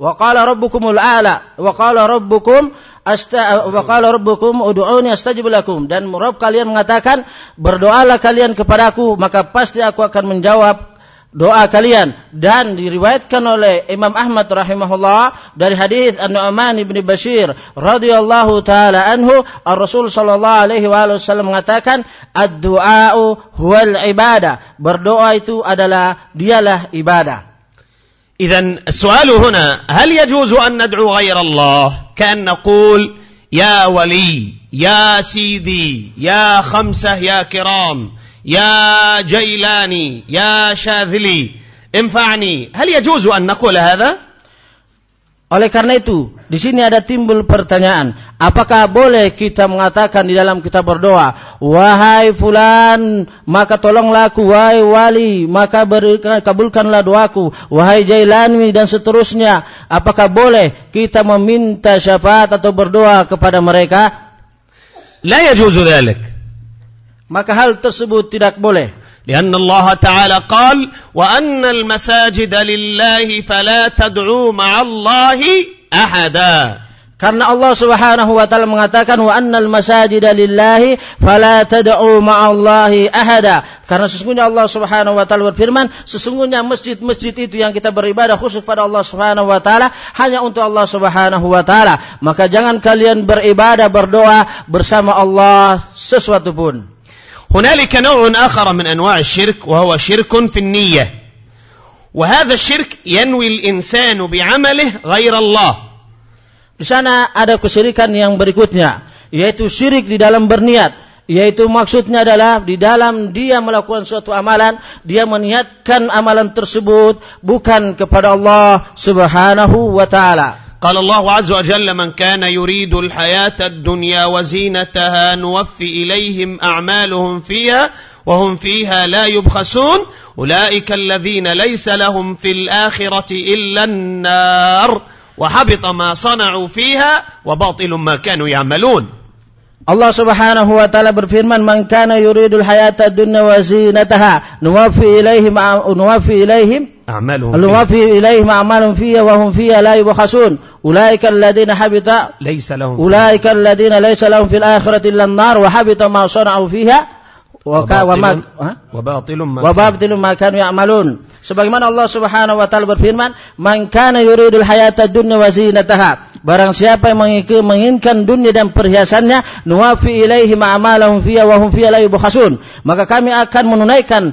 Speaker 2: وقال ربكم الأعلى وقال ربكم asta وقال ربكم ud'uni astajib lakum dan Rabb kalian mengatakan berdoalah kalian kepadaku maka pasti aku akan menjawab doa kalian dan diriwayatkan oleh Imam Ahmad rahimahullah dari hadis An-Nu'man bin Bashir radhiyallahu taala anhu Rasul sallallahu alaihi wasallam mengatakan ad-du'a'u huwal ibadah berdoa itu adalah dialah ibadah
Speaker 1: إذا السؤال هنا هل يجوز أن ندعو غير الله كأن نقول يا ولي يا سيدي يا خمسة يا كرام يا جيلاني يا شاذلي انفعني هل يجوز أن نقول هذا
Speaker 2: Oleh karena itu, di sini ada timbul pertanyaan, apakah boleh kita mengatakan di dalam kita berdoa, wahai fulan, maka tolonglah aku, wahai wali, maka berikan, kabulkanlah doaku, wahai Jailani dan seterusnya. Apakah boleh kita meminta syafaat atau berdoa kepada mereka?
Speaker 1: La yajuzu dhalik.
Speaker 2: maka hal tersebut tidak boleh.
Speaker 1: لأن الله تعالى قال وأن المساجد لله فلا تدعوا مع الله أحدا
Speaker 2: Karena Allah Subhanahu wa taala mengatakan wa annal masajida lillahi fala tad'u ma'allahi ahada. Karena sesungguhnya Allah Subhanahu wa taala berfirman, sesungguhnya masjid-masjid itu yang kita beribadah khusus pada Allah Subhanahu wa taala hanya untuk Allah Subhanahu wa taala. Maka jangan kalian beribadah berdoa bersama Allah sesuatu pun.
Speaker 1: هنالك نوع آخر من أنواع الشرك وهو شرك في النية وهذا الشرك ينوي الإنسان بعمله غير الله
Speaker 2: Di sana ada kesyirikan yang berikutnya, yaitu syirik di dalam berniat, yaitu maksudnya adalah di dalam dia melakukan suatu amalan, dia meniatkan amalan tersebut bukan kepada Allah Subhanahu wa taala.
Speaker 1: قال الله عز وجل من كان يريد الحياة الدنيا وزينتها نوفي إليهم أعمالهم فيها وهم فيها لا يبخسون. أولئك الذين ليس لهم في الآخرة إلا النار وحبط ما صنعوا فيها وباطل ما كانوا يعملون.
Speaker 2: Allah Subhanahu wa taala berfirman, "Man kana yuridul hayata dunya wa zinataha, nuwaffi ilaihim a'maluhum nuwaffi ilaihim a'maluhum fiha wa hum fiha la yubkhasun." Ulaika alladziina habita laysa lahum Ulaika alladziina laysa lahum fil akhirati illa an-nar wa habita ma sana'u fiha wa ma wa batilun ma kanu ya'malun. Sebagaimana Allah Subhanahu wa taala berfirman, "Man kana yuridul hayata dunya wa zinataha." Barang siapa yang menginginkan dunia dan perhiasannya, nuwafi ilaihi ma'amalahum fiyya wa hum fiyya la yubkhasun. Maka kami akan menunaikan,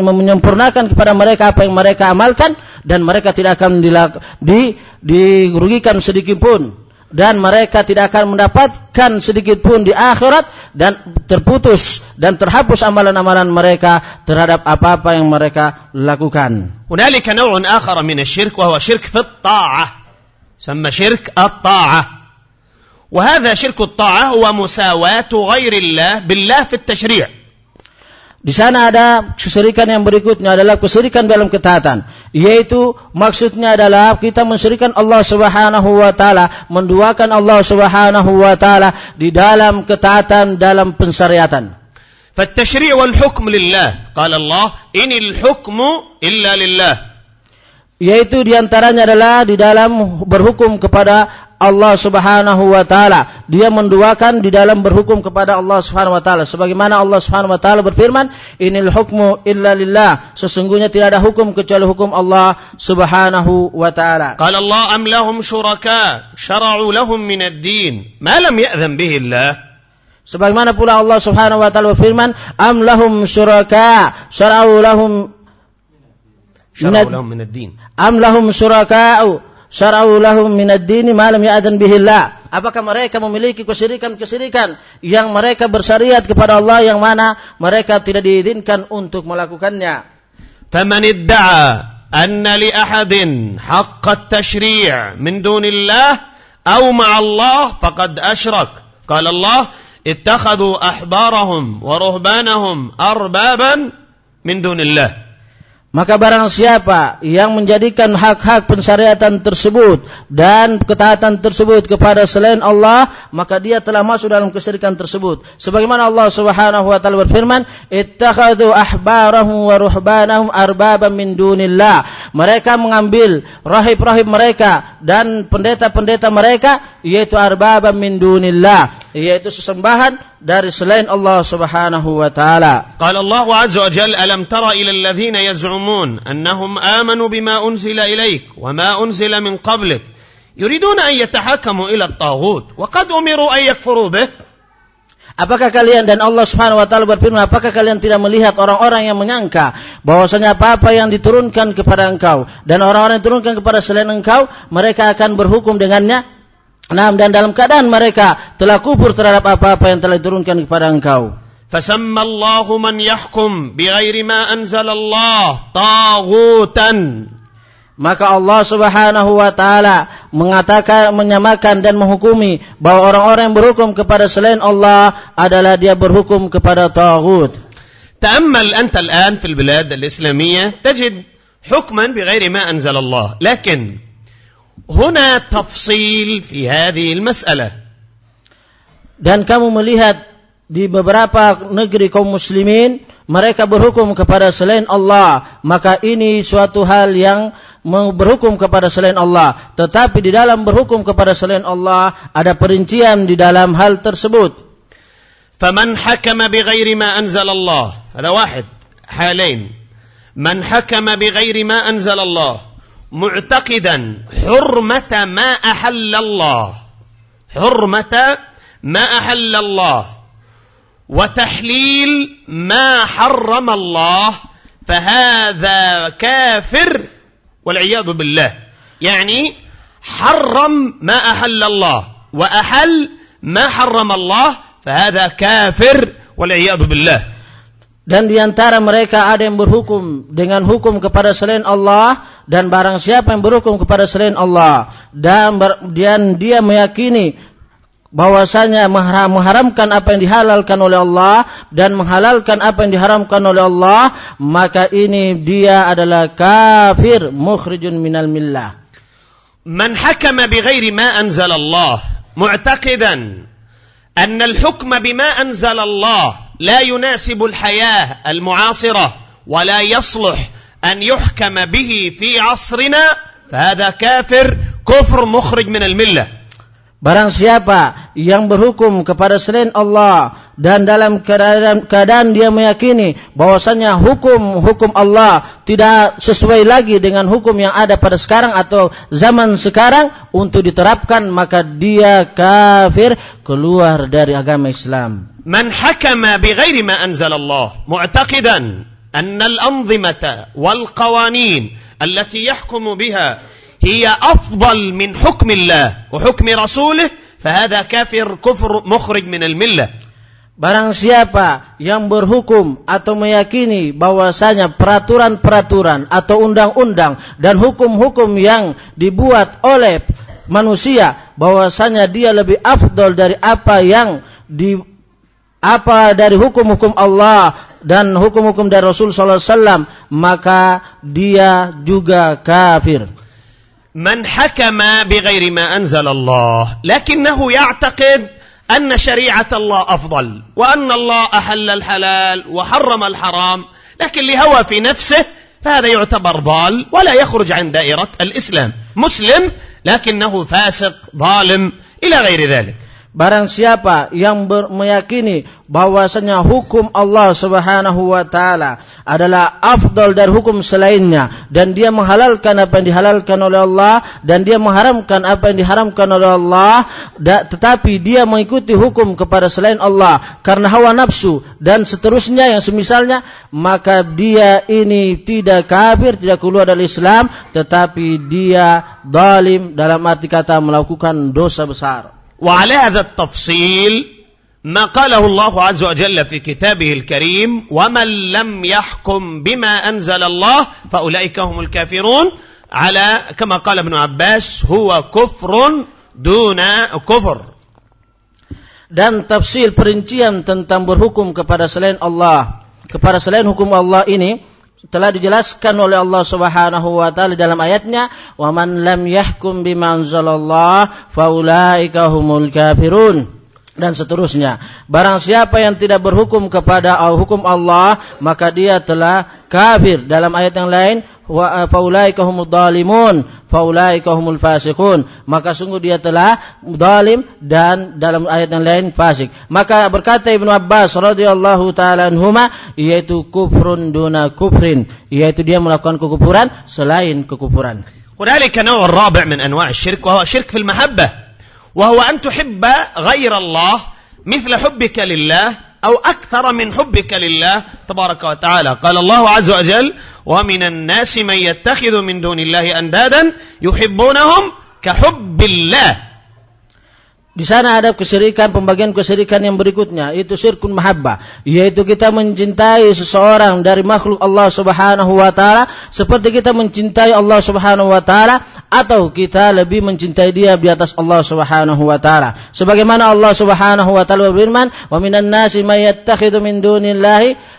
Speaker 2: menyempurnakan kepada mereka apa yang mereka amalkan dan mereka tidak akan dilak, di, dirugikan sedikit pun dan mereka tidak akan mendapatkan sedikit pun di akhirat dan terputus dan terhapus amalan-amalan mereka terhadap apa-apa yang mereka lakukan.
Speaker 1: هنالك نوع آخر من الشرك وهو شرك في الطاعة سمى شرك الطاعة وهذا شرك الطاعة هو مساواة غير الله بالله في التشريع
Speaker 2: Di sana ada kesyirikan yang berikutnya adalah kesyirikan dalam ketaatan, yaitu maksudnya adalah kita mensyirikan Allah Subhanahu wa taala, menduakan Allah Subhanahu wa taala di dalam ketaatan dalam pensyariatan.
Speaker 1: فالتشريع والحكم لله قال الله إن الحكم إلا لله
Speaker 2: yaitu di antaranya adalah di dalam berhukum kepada Allah Subhanahu wa taala. Dia menduakan di dalam berhukum kepada Allah Subhanahu wa taala. Sebagaimana Allah Subhanahu wa taala berfirman, "Inil hukmu illa lillah." Sesungguhnya tidak ada hukum kecuali hukum Allah Subhanahu wa taala.
Speaker 1: Qala Allah am lahum syuraka syara'u lahum min ad-din ma lam ya'zan bihi Allah.
Speaker 2: Sebagaimana pula Allah Subhanahu wa taala berfirman, "Am lahum syuraka syara'u lahum
Speaker 1: syara'u lahum min ad-din."
Speaker 2: Am lahum syuraka'u syara'u lahum min ad-din ma lam ya'dan bihi Allah. Apakah mereka memiliki kesyirikan-kesyirikan yang mereka bersyariat kepada Allah yang mana mereka tidak diizinkan untuk melakukannya?
Speaker 1: فمن ادعى أن لأحد حق التشريع من دون الله أو مع الله فقد أشرك قال الله اتخذوا أحبارهم ورهبانهم أربابا من دون الله
Speaker 2: maka barang siapa yang menjadikan hak-hak pensyariatan tersebut dan ketaatan tersebut kepada selain Allah, maka dia telah masuk dalam kesyirikan tersebut. Sebagaimana Allah Subhanahu wa taala berfirman, "Ittakhadhu ahbarahum wa ruhbanahum arbaban min dunillah." Mereka mengambil rahib-rahib mereka dan pendeta-pendeta mereka yaitu arbaban min dunillah, yaitu sesembahan dari selain Allah Subhanahu wa taala.
Speaker 1: Qala Allah azza wa jalla alam tara ila alladhina yaz'umun annahum amanu bima unzila ilaik wa ma unzila min qablik yuriduna an yatahakamu ila at-taghut wa qad umiru an yakfuru bih
Speaker 2: Apakah kalian dan Allah Subhanahu wa taala berfirman, apakah kalian tidak melihat orang-orang yang menyangka bahwasanya apa-apa yang diturunkan kepada engkau dan orang-orang yang diturunkan kepada selain engkau, mereka akan berhukum dengannya? Nah, dan dalam keadaan mereka telah kufur terhadap apa-apa yang telah diturunkan kepada engkau.
Speaker 1: فسمى الله من يحكم بغير ما أنزل الله طاغوتا
Speaker 2: maka Allah Subhanahu wa taala mengatakan menyamakan dan menghukumi bahwa orang-orang yang berhukum kepada selain Allah adalah dia berhukum kepada tagut.
Speaker 1: تأمل أنت الآن في البلاد الإسلامية تجد حكما بغير ما أنزل الله لكن هنا تفصيل في هذه المسألة
Speaker 2: dan kamu melihat di beberapa negeri kaum muslimin mereka berhukum kepada selain Allah maka ini suatu hal yang berhukum kepada selain Allah tetapi di dalam berhukum kepada selain Allah ada perincian di dalam hal tersebut
Speaker 1: فمن حكم بغير ما أنزل الله هذا واحد حالين من حكم بغير ما أنزل الله معتقدا حرمة ما أحل الله حرمة ما أحل الله وتحليل ما حرم الله فهذا كافر والعياذ بالله يعني حرم ما أحل الله وأحل ما حرم الله فهذا كافر والعياذ بالله
Speaker 2: dan di antara mereka ada yang berhukum dengan hukum kepada selain Allah dan barang siapa yang berhukum kepada selain Allah dan, dan dia meyakini bahwasanya mengharamkan apa yang dihalalkan oleh Allah dan menghalalkan apa yang diharamkan oleh Allah maka ini dia adalah kafir mukhrijun minal millah
Speaker 1: man hakama bighairi ma anzal Allah mu'taqidan أن الحكم بما أنزل الله لا يناسب الحياة المعاصرة ولا يصلح أن يحكم به في عصرنا فهذا كافر كفر مخرج من المله
Speaker 2: Barang siapa yang berhukum kepada selain Allah dan dalam keadaan, keadaan dia meyakini bahwasanya hukum-hukum Allah tidak sesuai lagi dengan hukum yang ada pada sekarang atau zaman sekarang untuk diterapkan maka dia kafir keluar dari agama Islam.
Speaker 1: Man hakama bighairi ma anzal Allah mu'taqidan anna al-anzimata wal qawanin allati yahkumu biha هي أفضل من حكم الله وحكم رسوله فهذا كافر كفر مخرج من الملة
Speaker 2: Barang siapa yang berhukum atau meyakini bahwasanya peraturan-peraturan atau undang-undang dan hukum-hukum yang dibuat oleh manusia bahwasanya dia lebih afdol dari apa yang di apa dari hukum-hukum Allah dan hukum-hukum dari Rasul sallallahu alaihi wasallam maka dia juga kafir.
Speaker 1: من حكم بغير ما أنزل الله لكنه يعتقد أن شريعة الله أفضل وأن الله أحل الحلال وحرم الحرام لكن لهوى في نفسه فهذا يعتبر ضال ولا يخرج عن دائرة الإسلام. مسلم لكنه فاسق ظالم إلى غير ذلك.
Speaker 2: Barang siapa yang meyakini bahwasanya hukum Allah Subhanahu wa taala adalah afdal dari hukum selainnya dan dia menghalalkan apa yang dihalalkan oleh Allah dan dia mengharamkan apa yang diharamkan oleh Allah da, tetapi dia mengikuti hukum kepada selain Allah karena hawa nafsu dan seterusnya yang semisalnya maka dia ini tidak kafir tidak keluar dari Islam tetapi dia zalim dalam arti kata melakukan dosa besar
Speaker 1: وعلى هذا التفصيل ما قاله الله عز وجل في كتابه الكريم ومن لم يحكم بما أنزل الله فأولئك هم الكافرون على كما قال ابن عباس هو كفر دون كفر.
Speaker 2: Dan tafsir perincian tentang berhukum kepada selain Allah. Kepada selain hukum Allah ini telah dijelaskan oleh Allah Subhanahu wa taala dalam ayatnya, "Wa man lam yahkum bima anzalallah faulaika humul kafirun." dan seterusnya. Barang siapa yang tidak berhukum kepada hukum Allah, maka dia telah kafir. Dalam ayat yang lain, wa faulaika humul zalimun, faulaika humul fasiqun. Maka sungguh dia telah zalim dan dalam ayat yang lain fasik. Maka berkata Ibnu Abbas radhiyallahu taala anhuma yaitu kufrun duna kufrin, yaitu dia melakukan kekufuran selain kekufuran.
Speaker 1: هنالك نوع الرابع من انواع الشرك وهو الشرك في المحبه وهو أن تحب غير الله مثل حبك لله أو أكثر من حبك لله تبارك وتعالى قال الله عز وجل ومن الناس من يتخذ من دون الله أندادا يحبونهم كحب الله
Speaker 2: Di sana ada kesyirikan, pembagian kesyirikan yang berikutnya, itu syirkun mahabbah, yaitu kita mencintai seseorang dari makhluk Allah Subhanahu wa taala seperti kita mencintai Allah Subhanahu wa taala atau kita lebih mencintai dia di atas Allah Subhanahu wa taala. Sebagaimana Allah Subhanahu wa taala berfirman, "Wa minan nasi may yattakhidhu min dunillahi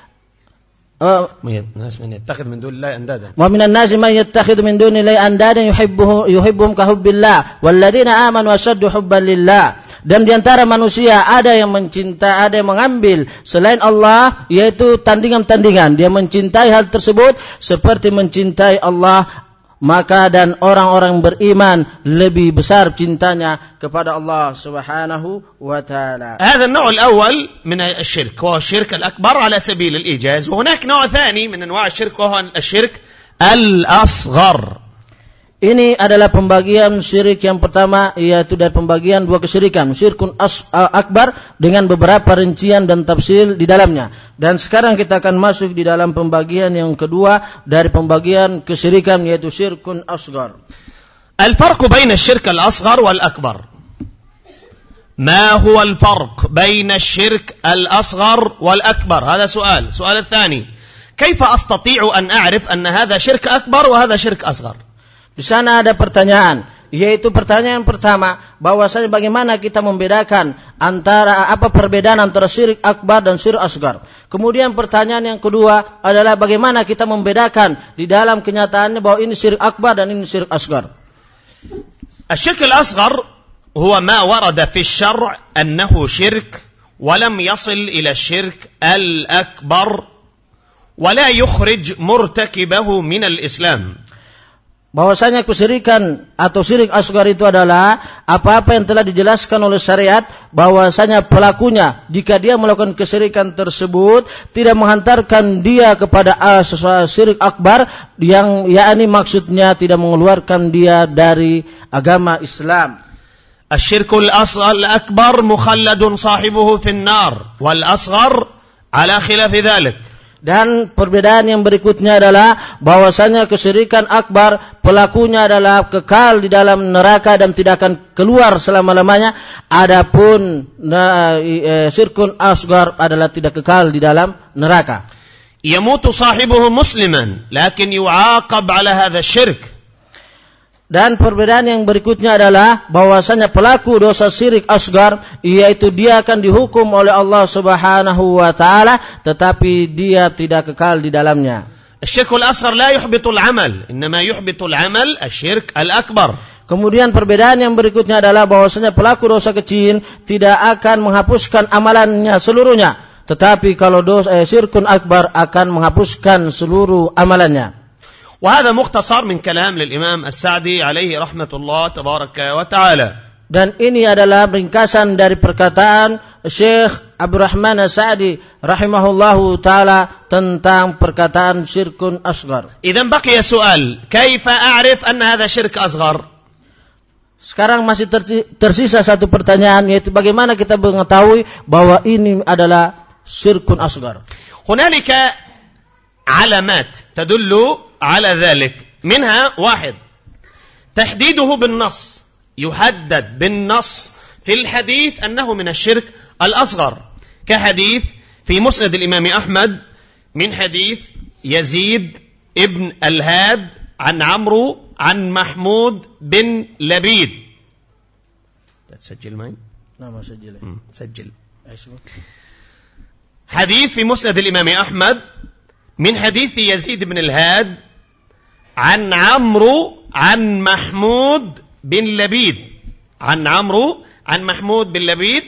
Speaker 1: الناس من يتخذ من دون الله أندادا
Speaker 2: ومن الناس من يتخذ من دون الله أندادا يحبه يحبهم كحب الله والذين آمنوا أشد حبا لله dan di antara manusia ada yang mencinta, ada yang mengambil selain Allah yaitu tandingan-tandingan. Dia mencintai hal tersebut seperti mencintai Allah maka dan orang-orang beriman lebih besar cintanya kepada Allah Subhanahu wa taala.
Speaker 1: هذا النوع الأول من الشرك وهو الشرك الأكبر على سبيل الإيجاز وهناك نوع ثاني من أنواع الشرك وهو الشرك الأصغر
Speaker 2: Ini adalah pembagian syirik yang pertama yaitu dari pembagian dua kesyirikan, syirkun as, akbar dengan beberapa rincian dan tafsir di dalamnya. Dan sekarang kita akan masuk di dalam pembagian yang kedua dari pembagian kesyirikan yaitu syirkun asgar.
Speaker 1: الفرق بين الشرك الأصغر والأكبر ما هو الفرق بين الشرك الأصغر والأكبر هذا سؤال سؤال الثاني كيف أستطيع أن أعرف أن هذا شرك أكبر وهذا شرك أصغر
Speaker 2: Di sana ada pertanyaan, yaitu pertanyaan pertama, bahwasanya bagaimana kita membedakan antara apa perbedaan antara syirik akbar dan syirik asgar. Kemudian pertanyaan yang kedua adalah bagaimana kita membedakan di dalam kenyataannya bahwa ini syirik akbar dan ini syirik asgar.
Speaker 1: الشرك الأصغر هو ما ورد في الشرع أنه شرك ولم يصل إلى الشرك الأكبر ولا يخرج مرتكبه من الإسلام
Speaker 2: bahwasanya kesirikan atau syirik asgar itu adalah apa-apa yang telah dijelaskan oleh syariat bahwasanya pelakunya jika dia melakukan kesirikan tersebut tidak menghantarkan dia kepada syirik akbar yang yakni maksudnya tidak mengeluarkan dia dari agama Islam.
Speaker 1: Asyirkul asal akbar mukhalladun sahibuhu fin nar wal asghar ala khilaf.
Speaker 2: dan perbedaan yang berikutnya adalah bahwasanya kesyirikan akbar pelakunya adalah kekal di dalam neraka dan tidak akan keluar selama-lamanya. Adapun nah, e, syirkun asgar adalah tidak kekal di dalam neraka.
Speaker 1: يموت صاحبه مسلما لكن يعاقب على هذا الشرك
Speaker 2: dan perbedaan yang berikutnya adalah bahwasanya pelaku dosa syirik asgar yaitu dia akan dihukum oleh Allah Subhanahu wa taala tetapi dia tidak kekal di dalamnya.
Speaker 1: الشرك الأصغر لا يحبط العمل إنما يحبط العمل الشرك الأكبر
Speaker 2: Kemudian perbedaan yang berikutnya adalah bahwasanya pelaku dosa kecil tidak akan menghapuskan amalannya seluruhnya, tetapi kalau dosa eh, syirkun akbar akan menghapuskan seluruh amalannya.
Speaker 1: وهذا مختصر من كلام للإمام السعدي عليه رحمة الله تبارك وتعالى
Speaker 2: Dan ini adalah ringkasan dari perkataan Syekh Abdurrahman As-Sa'di rahimahullahu taala tentang perkataan syirkun asgar.
Speaker 1: إذا بقي سؤال كيف أعرف أن هذا شرك أصغر
Speaker 2: Sekarang masih tersisa satu pertanyaan yaitu bagaimana kita mengetahui bahwa ini adalah syirkun asgar.
Speaker 1: هنالك علامات تدل على ذلك. منها واحد. تحديده بالنص. يحدد بالنص في الحديث أنه من الشرك الأصغر. كحديث في مسند الإمام أحمد من حديث يزيد ابن الهاد عن عمرو عن محمود بن لبيد. تسجل معي؟
Speaker 2: نعم سجل.
Speaker 1: سجل. حديث في مسند الإمام أحمد من حديث يزيد بن الهاد عن عمرو عن محمود بن لبيد. عن عمرو عن محمود بن لبيد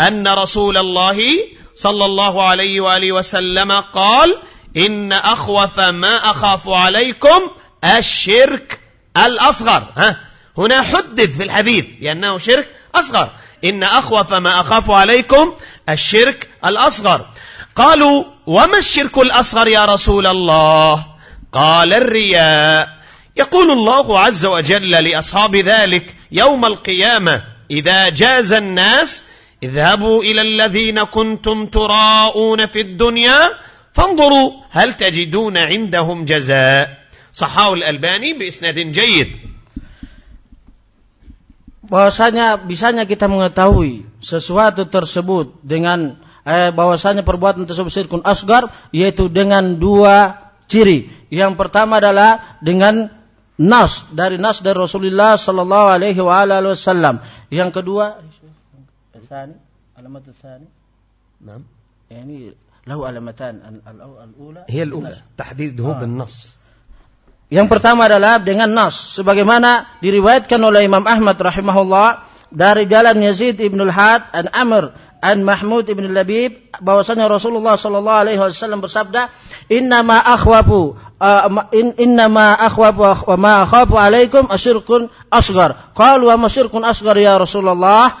Speaker 1: أن رسول الله صلى الله عليه وآله وسلم قال إن أخوف ما أخاف عليكم الشرك الأصغر. ها؟ هنا حدد في الحديث لأنه شرك أصغر. إن أخوف ما أخاف عليكم الشرك الأصغر. قالوا وما الشرك الأصغر يا رسول الله؟ قال الرياء. يقول الله عز وجل لأصحاب ذلك يوم القيامة إذا جاز الناس اذهبوا إلى الذين كنتم تراءون في الدنيا فانظروا هل تجدون عندهم جزاء. صحاه الألباني بإسناد جيد.
Speaker 2: Bahwasanya bisanya kita mengetahui sesuatu tersebut dengan eh, bahwasanya perbuatan tersebut syirkun asgar yaitu dengan dua ciri. Yang pertama adalah dengan nas dari nas dari Rasulullah sallallahu alaihi wasallam. Yang kedua alamat tsani. Naam. Yani له علامتان
Speaker 1: الأولى هي الأولى تحديده آه. بالنص
Speaker 2: Yang pertama adalah dengan nas sebagaimana diriwayatkan oleh Imam Ahmad rahimahullah dari jalan Yazid ibn al-Had an Amr an Mahmud ibn Labib bahwasanya Rasulullah sallallahu alaihi wasallam bersabda inna ma akhwafu uh, inna ma akhwafu wa ma akhafu alaikum asyirkun asghar qalu wa masyirkun asghar ya Rasulullah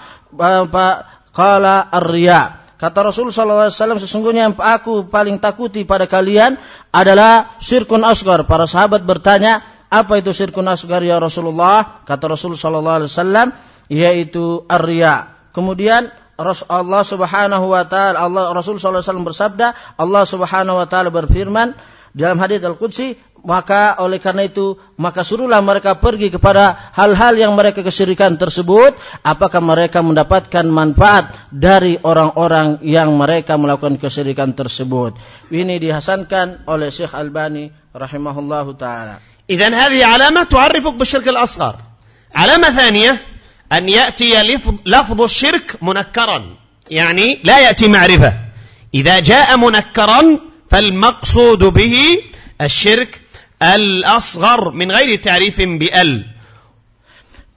Speaker 2: qala ar-riya Kata Rasul sallallahu alaihi wasallam sesungguhnya yang aku paling takuti pada kalian adalah syirkun asgar. Para sahabat bertanya, apa itu syirkun asgar ya Rasulullah? Kata Rasul sallallahu alaihi wasallam, yaitu ar-riya. Kemudian Allah Subhanahu wa taala Allah Rasul sallallahu alaihi wasallam bersabda, Allah Subhanahu wa taala berfirman dalam hadis Al-Qudsi, maka oleh karena itu maka suruhlah mereka pergi kepada hal-hal yang mereka kesyirikan tersebut apakah mereka mendapatkan manfaat dari orang-orang yang mereka melakukan kesyirikan tersebut. Ini dihasankan oleh Syekh Albani rahimahullahu taala.
Speaker 1: Idan hadhihi alamah tu'arrifuk bisyirk al-asghar. Alamah thaniyah أن يأتي لفظ الشرك منكرا يعني لا يأتي معرفة إذا جاء منكرا فالمقصود به الشرك min ghairi ta'rifin bi al.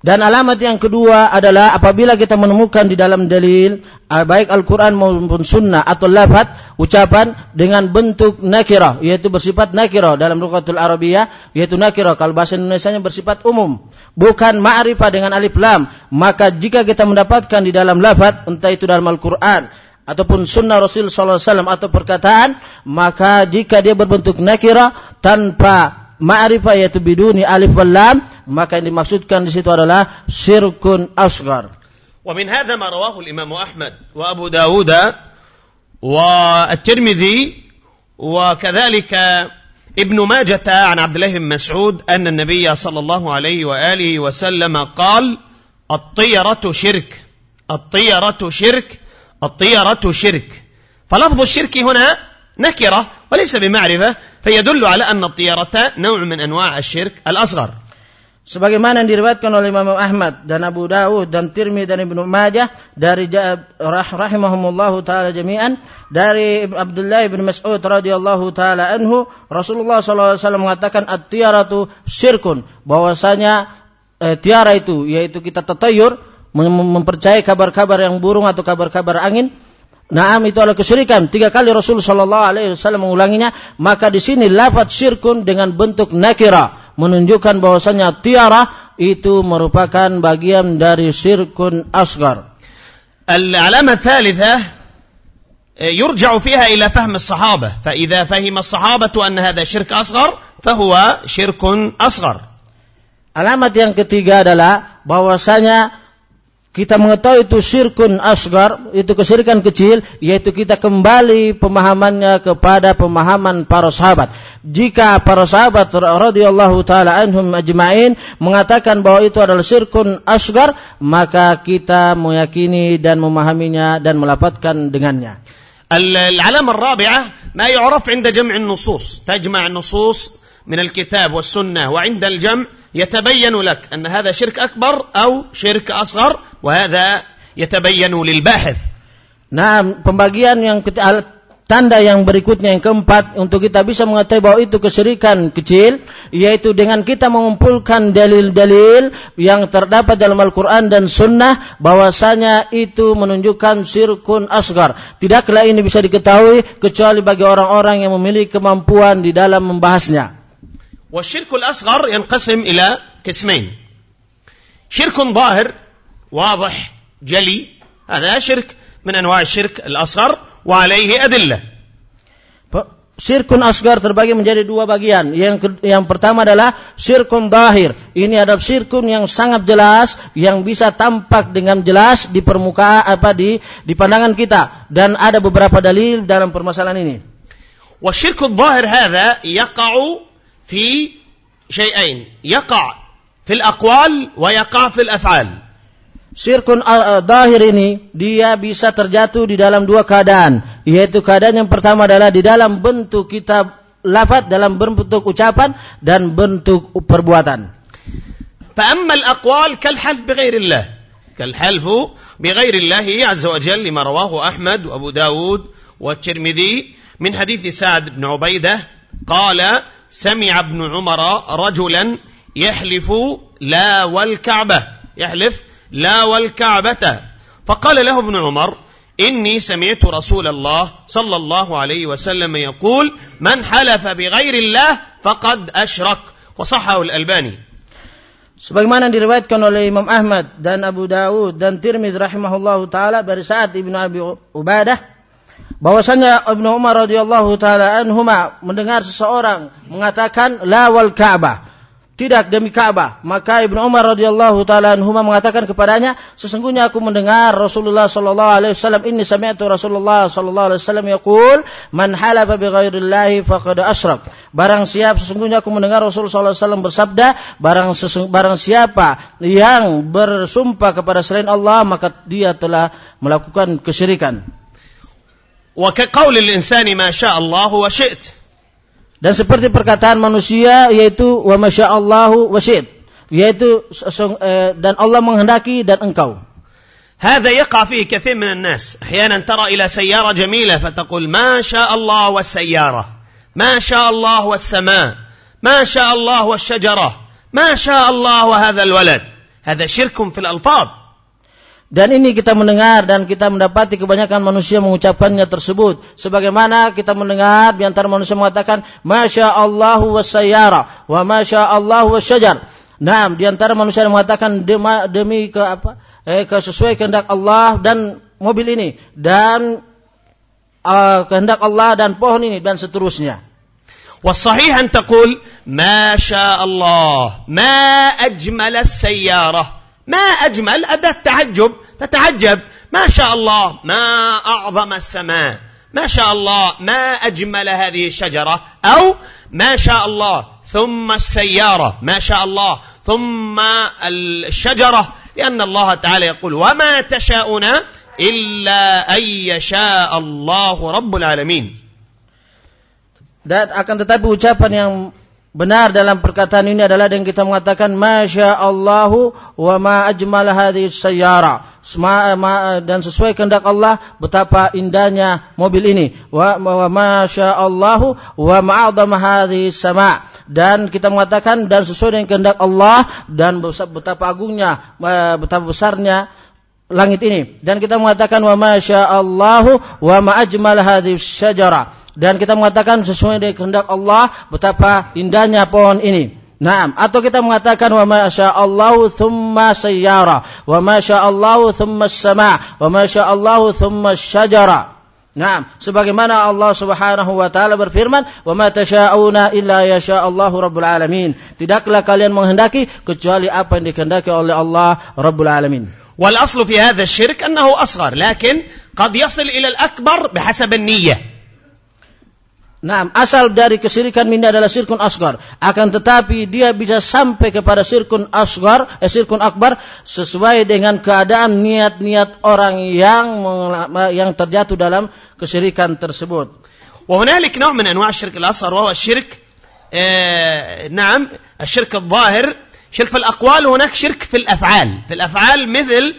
Speaker 2: Dan alamat yang kedua adalah apabila kita menemukan di dalam dalil baik Al-Quran maupun Sunnah atau lafaz ucapan dengan bentuk nakirah yaitu bersifat nakirah dalam lugatul Arabiyah yaitu nakirah. Kalau bahasa Indonesia bersifat umum bukan ma'rifah dengan alif lam. Maka jika kita mendapatkan di dalam lafaz entah itu dalam Al-Quran ataupun sunnah Rasul sallallahu alaihi wasallam atau perkataan maka jika dia berbentuk nakirah tanpa ma'rifah yaitu biduni alif wal lam maka yang dimaksudkan di situ adalah syirkun asghar.
Speaker 1: ومن هذا ما رواه الإمام أحمد وأبو داود والترمذي وكذلك ابن ماجة عن عبد الله بن مسعود أن النبي صلى الله عليه وآله وسلم قال الطيرة شرك الطيرة شرك الطيرة شرك فلفظ الشرك هنا نكرة وليس بمعرفة فيدل على أن الطيرة نوع من أنواع الشرك الأصغر
Speaker 2: sebagaimana yang diriwayatkan oleh Imam Ahmad dan Abu Dawud dan Tirmidzi dan Ibnu Majah dari rahimahumullahu taala jami'an dari Abdullah bin Mas'ud radhiyallahu taala anhu Rasulullah sallallahu alaihi wasallam mengatakan at-tiyaratu syirkun bahwasanya eh, tiara itu yaitu kita tetayur mempercayai kabar-kabar yang burung atau kabar-kabar angin Naam itu adalah kesyirikan. Tiga kali Rasul Shallallahu Alaihi Wasallam mengulanginya. Maka di sini lafaz syirkun dengan bentuk nakira menunjukkan bahwasanya tiara itu merupakan bagian dari syirkun asgar.
Speaker 1: العلامة الثالثة يرجع فيها إلى فهم الصحابة فإذا فهم الصحابة أن هذا شرك أصغر فهو شرك أصغر
Speaker 2: Alamat yang ketiga adalah bahwasanya kita mengetahui itu syirkun asgar, itu kesyirikan kecil, yaitu kita kembali pemahamannya kepada pemahaman para sahabat. Jika para sahabat radhiyallahu taala anhum ajma'in mengatakan bahwa itu adalah syirkun asgar, maka kita meyakini dan memahaminya dan melapatkan dengannya.
Speaker 1: العلامة الرابعة ما يعرف عند جمع النصوص تجمع النصوص من الكتاب والسنة وعند الجمع يتبين لك أن هذا شرك أكبر أو شرك أصغر وهذا يتبين للباحث
Speaker 2: Nah, pembagian yang tanda yang berikutnya yang keempat untuk kita bisa mengetahui bahwa itu kesyirikan kecil yaitu dengan kita mengumpulkan dalil-dalil yang terdapat dalam Al-Qur'an dan sunnah bahwasanya itu menunjukkan syirkun asgar. Tidaklah ini bisa diketahui kecuali bagi orang-orang yang memiliki kemampuan di dalam membahasnya.
Speaker 1: والشرك الأصغر ينقسم إلى قسمين شرك ظاهر واضح جلي هذا شرك من أنواع الشرك الأصغر وعليه أدلة
Speaker 2: Sirkun asgar terbagi menjadi dua bagian. Yang yang pertama adalah sirkun dahir. Ini adalah sirkun yang sangat jelas, yang bisa tampak dengan jelas di permukaan apa di di pandangan kita dan ada beberapa dalil dalam permasalahan ini.
Speaker 1: والشرك الظاهر هذا يقع في شيئين يقع في الأقوال ويقع في الأفعال
Speaker 2: Sirkun dahir ini dia bisa terjatuh di dalam dua keadaan, yaitu keadaan yang pertama adalah di dalam bentuk kitab lafaz dalam bentuk ucapan dan bentuk perbuatan.
Speaker 1: فأما الأقوال كالحلف بغير الله كالحلف بغير الله عز وجل لما رواه أحمد وأبو داود والترمذي من حديث سعد بن عبيدة قال سمع ابن عمر رجلا يحلف لا والكعبة يحلف لا والكعبة. فقال له ابن عمر إني سمعت رسول الله صلى الله عليه وسلم يقول من حلف بغير الله فقد أشرك. وصحه الألباني.
Speaker 2: Sebagaimana diriwayatkan oleh Imam Ahmad dan Abu Dawud dan Tirmidzi rahimahullahu taala dari Sa'ad ibnu Abi Ubadah bahwasanya Ibnu Umar radhiyallahu taala anhuma mendengar seseorang mengatakan la wal Ka'bah tidak demi Ka'bah. Maka Ibnu Umar radhiyallahu taala anhuma mengatakan kepadanya, sesungguhnya aku mendengar Rasulullah sallallahu alaihi wasallam ini sami'tu Rasulullah sallallahu alaihi wasallam yaqul, man halafa bi ghairillahi faqad asyrak. Barang siapa sesungguhnya aku mendengar Rasulullah sallallahu alaihi wasallam bersabda, barang barang siapa yang bersumpah kepada selain Allah maka dia telah melakukan kesyirikan.
Speaker 1: وكقول الإنسان ما شاء الله وشئت.
Speaker 2: Dan seperti perkataan manusia yaitu wa masyaallahu wa syi'd yaitu eh, dan Allah menghendaki dan engkau.
Speaker 1: هذا يقع فيه كثير من الناس. أحيانا ترى إلى سيارة جميلة فتقول ما شاء الله والسيارة. ما شاء الله والسماء. ما شاء الله والشجرة. ما شاء الله وهذا الولد. هذا شرك في الألفاظ.
Speaker 2: Dan ini kita mendengar dan kita mendapati kebanyakan manusia mengucapkannya tersebut. Sebagaimana kita mendengar di antara manusia mengatakan, Masya Allahu wa sayyara, wa Masya Allahu wa syajar. Nah, di antara manusia yang mengatakan demi, demi ke apa? Eh, ke sesuai kehendak Allah dan mobil ini dan uh, kehendak Allah dan pohon ini dan seterusnya.
Speaker 1: والصحيح أن تقول ما شاء الله ما أجمل السيارة ما أجمل أداة تعجب تتعجب. ما شاء الله ما أعظم السماء. ما شاء الله ما أجمل هذه الشجرة. أو ما شاء الله ثم السيارة. ما شاء الله ثم الشجرة. لأن الله تعالى يقول وما تشاءون إلا أن يشاء الله رب العالمين.
Speaker 2: Dan akan tetapi ucapan yang benar dalam perkataan ini adalah yang kita mengatakan Masya Allahu wa ma ajmal sayyara. Dan sesuai kehendak Allah betapa indahnya mobil ini. Wa, wa Masya Allahu wa ma'adham hadhihi sama. Dan kita mengatakan dan sesuai dengan kehendak Allah dan betapa agungnya betapa besarnya langit ini dan kita mengatakan wa Masya Allahu wa ma ajmal syajara dan kita mengatakan sesuai dengan kehendak Allah betapa indahnya pohon ini. Naam, atau kita mengatakan wa masya Allah thumma sayyara, wa masya Allah thumma sama, wa masya Allah thumma syajara. Naam, sebagaimana Allah Subhanahu wa taala berfirman, "Wa ma tasyauna illa yasha Allahu rabbul alamin." Tidaklah kalian menghendaki kecuali apa yang dikehendaki oleh Allah Rabbul alamin.
Speaker 1: والأصل في هذا الشرك أنه أصغر لكن قد يصل إلى الأكبر بحسب النية
Speaker 2: Nah, asal dari kesirikan ini adalah sirkun asgar. Akan tetapi dia bisa sampai kepada sirkun asgar, eh, sirkun akbar sesuai dengan keadaan niat-niat orang yang yang terjatuh dalam kesirikan tersebut.
Speaker 1: وهنالك نوع من انواع الشرك الاصغر وهو الشرك آه نعم الشرك الظاهر شرك في الأقوال وهناك شرك في الأفعال. في الأفعال مثل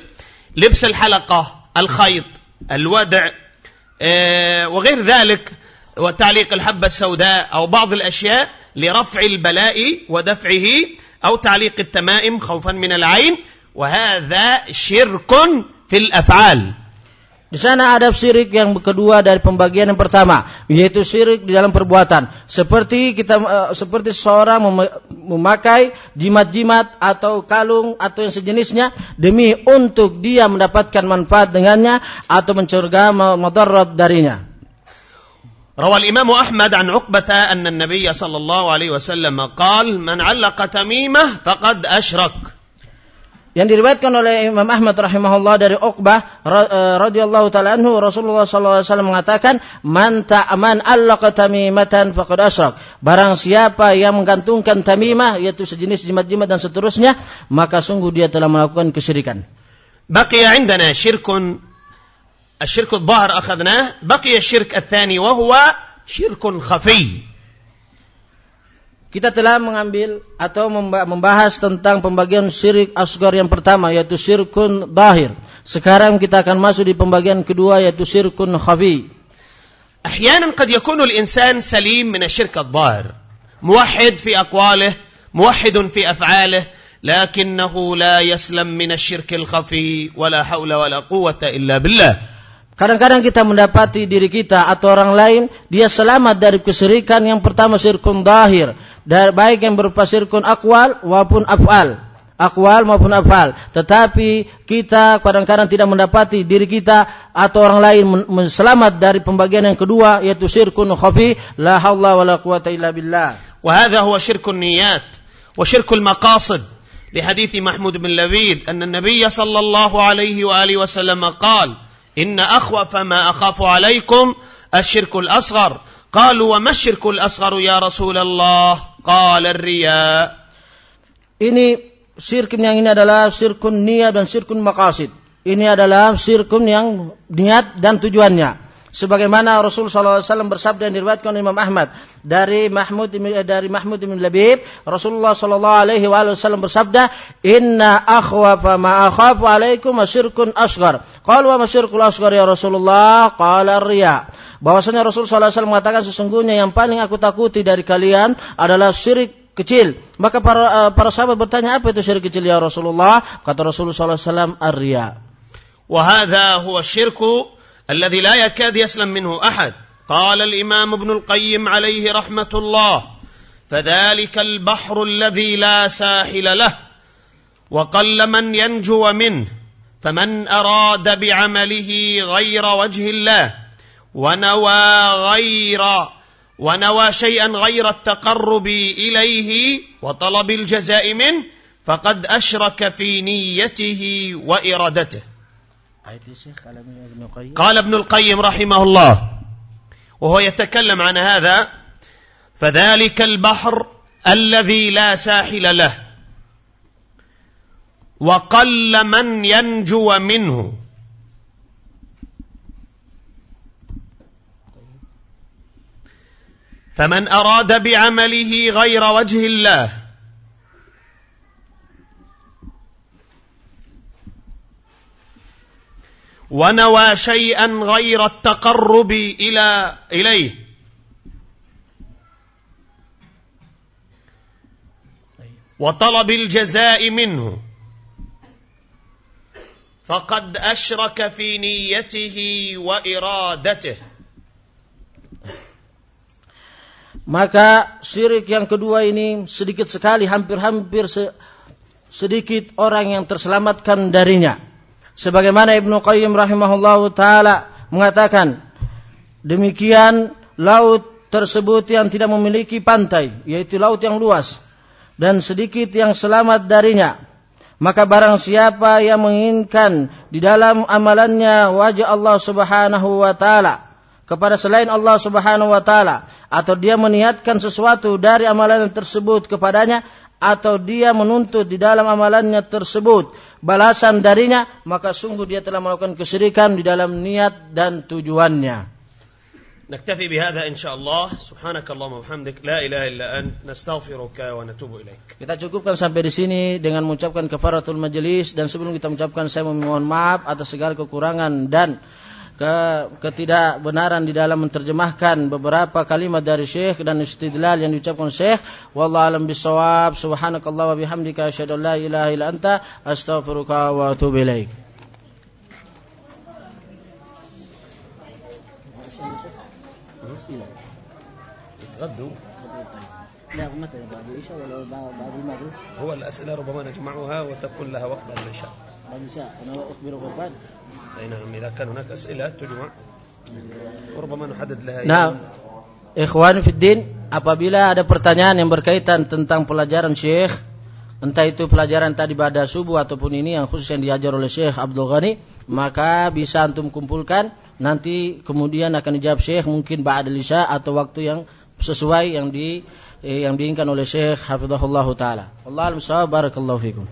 Speaker 1: لبس الحلقة الخيط الودع آه، وغير ذلك وتعليق الحبة السوداء أو بعض الأشياء لرفع البلاء ودفعه أو تعليق التمائم خوفا من العين. وهذا شرك في الأفعال.
Speaker 2: Di sana ada syirik yang kedua dari pembagian yang pertama, yaitu syirik di dalam perbuatan. Seperti kita uh, seperti seorang mem memakai jimat-jimat atau kalung atau yang sejenisnya demi untuk dia mendapatkan manfaat dengannya atau mencuriga mudarat darinya.
Speaker 1: روى الإمام أحمد عن عقبة أن النبي صلى الله عليه وسلم قال من علق تميمة فقد أشرك
Speaker 2: Yang diriwayatkan oleh Imam Ahmad rahimahullah dari Uqbah eh, radhiyallahu taala anhu Rasulullah sallallahu alaihi wasallam mengatakan man ta'man allaqa tamimatan faqad asyrak. Barang siapa yang menggantungkan tamimah yaitu sejenis jimat-jimat dan seterusnya maka sungguh dia telah melakukan kesyirikan.
Speaker 1: Baqiya indana syirkun الشرك الظاهر أخذناه بقي الشرك الثاني وهو شرك خفي
Speaker 2: kita telah mengambil atau membahas tentang pembagian syirik asgar yang pertama yaitu syirkun dahir. Sekarang kita akan masuk di pembagian kedua yaitu syirkun khafi.
Speaker 1: أحيانا قد يكون الإنسان سليم من الشرك الظاهر موحد في أقواله موحد في أفعاله لكنه لا يسلم من الشرك الخفي ولا حول ولا قوة إلا بالله
Speaker 2: Kadang-kadang kita mendapati diri kita atau orang lain dia selamat dari kesyirikan yang pertama syirkun dahir Baik yang berupa sirkun akwal maupun afal akwal maupun afal tetapi kita kadang-kadang tidak mendapati diri kita atau orang lain selamat dari pembagian yang kedua yaitu sirkun khafi la haula wala quwata illa billah
Speaker 1: وهذا هو شرك النيات وشرك المقاصد لحديث محمود بن لبيد أن النبي صلى الله عليه وآله وسلم قال إن أخوف ما أخاف عليكم الشرك الأصغر قالوا وما الشرك الأصغر يا رسول الله قال الرياء
Speaker 2: Ini sirkun yang ini adalah sirkun niat dan sirkun maqasid. Ini adalah sirkun yang niat dan tujuannya. Sebagaimana Rasul SAW bersabda yang diriwayatkan Imam Ahmad dari Mahmud dari Mahmud bin Labib, Rasulullah Sallallahu Alaihi Wasallam bersabda, Inna akhwafa ma akhafu alaikum asyirkun asgar. Qalu wa masyirkul asgar ya Rasulullah? Qala riya bahwasanya Rasul SAW mengatakan sesungguhnya yang paling aku takuti dari kalian adalah syirik kecil. Maka para uh, para sahabat bertanya apa itu syirik kecil ya Rasulullah? Kata Rasulullah SAW ar-riya.
Speaker 1: وهذا هو الشرك الذي لا يكاد يسلم منه أحد قال الإمام ابن القيم عليه رحمة الله فذلك البحر الذي لا ساحل له وقل من ينجو منه فمن أراد بعمله غير وجه الله ونوى غير ونوى شيئا غير التقرب إليه وطلب الجزاء منه فقد أشرك في نيته وإرادته. قال ابن القيم رحمه الله وهو يتكلم عن هذا فذلك البحر الذي لا ساحل له وقل من ينجو منه. فمن أراد بعمله غير وجه الله ونوى شيئا غير التقرب إلى إليه. وطلب الجزاء منه. فقد أشرك في نيته وإرادته.
Speaker 2: Maka syirik yang kedua ini sedikit sekali hampir-hampir se sedikit orang yang terselamatkan darinya. Sebagaimana Ibnu Qayyim rahimahullahu taala mengatakan demikian laut tersebut yang tidak memiliki pantai yaitu laut yang luas dan sedikit yang selamat darinya maka barang siapa yang menginginkan di dalam amalannya wajah Allah Subhanahu wa taala kepada selain Allah Subhanahu wa taala atau dia meniatkan sesuatu dari amalan tersebut kepadanya atau dia menuntut di dalam amalannya tersebut balasan darinya maka sungguh dia telah melakukan kesyirikan di dalam niat dan tujuannya
Speaker 1: نكتفي بهذا إن شاء الله سبحانك اللهم وبحمدك لا إله إلا أنت نستغفرك ونتوب إليك
Speaker 2: Kita cukupkan sampai di sini dengan mengucapkan kafaratul majelis dan sebelum kita mengucapkan saya memohon maaf atas segala kekurangan dan ke, ketidakbenaran di dalam menerjemahkan beberapa kalimat dari Syekh dan istidlal yang diucapkan Syekh. Wallahu alam bisawab. Subhanakallah wa bihamdika asyhadu an la ilaha illa anta astaghfiruka wa atubu ilaik.
Speaker 1: غدوا
Speaker 2: لا متى بعد العشاء ولا بعد المغرب؟
Speaker 1: هو الأسئلة ربما نجمعها وتكون لها وقت بعد العشاء
Speaker 2: بعد العشاء أنا أخبرك بعد
Speaker 1: أي نعم إذا كان هناك أسئلة تجمع وربما نحدد لها
Speaker 2: Nah, ikhwan fiddin, apabila ada pertanyaan yang berkaitan tentang pelajaran Syekh, entah itu pelajaran tadi pada subuh ataupun ini yang khusus yang diajar oleh Syekh Abdul Ghani, maka bisa antum kumpulkan nanti kemudian akan dijawab Syekh mungkin ba'da isya atau waktu yang sesuai yang di eh, yang diinginkan oleh Syekh Hafizahullah taala. Wallahu a'lam barakallahu fikum.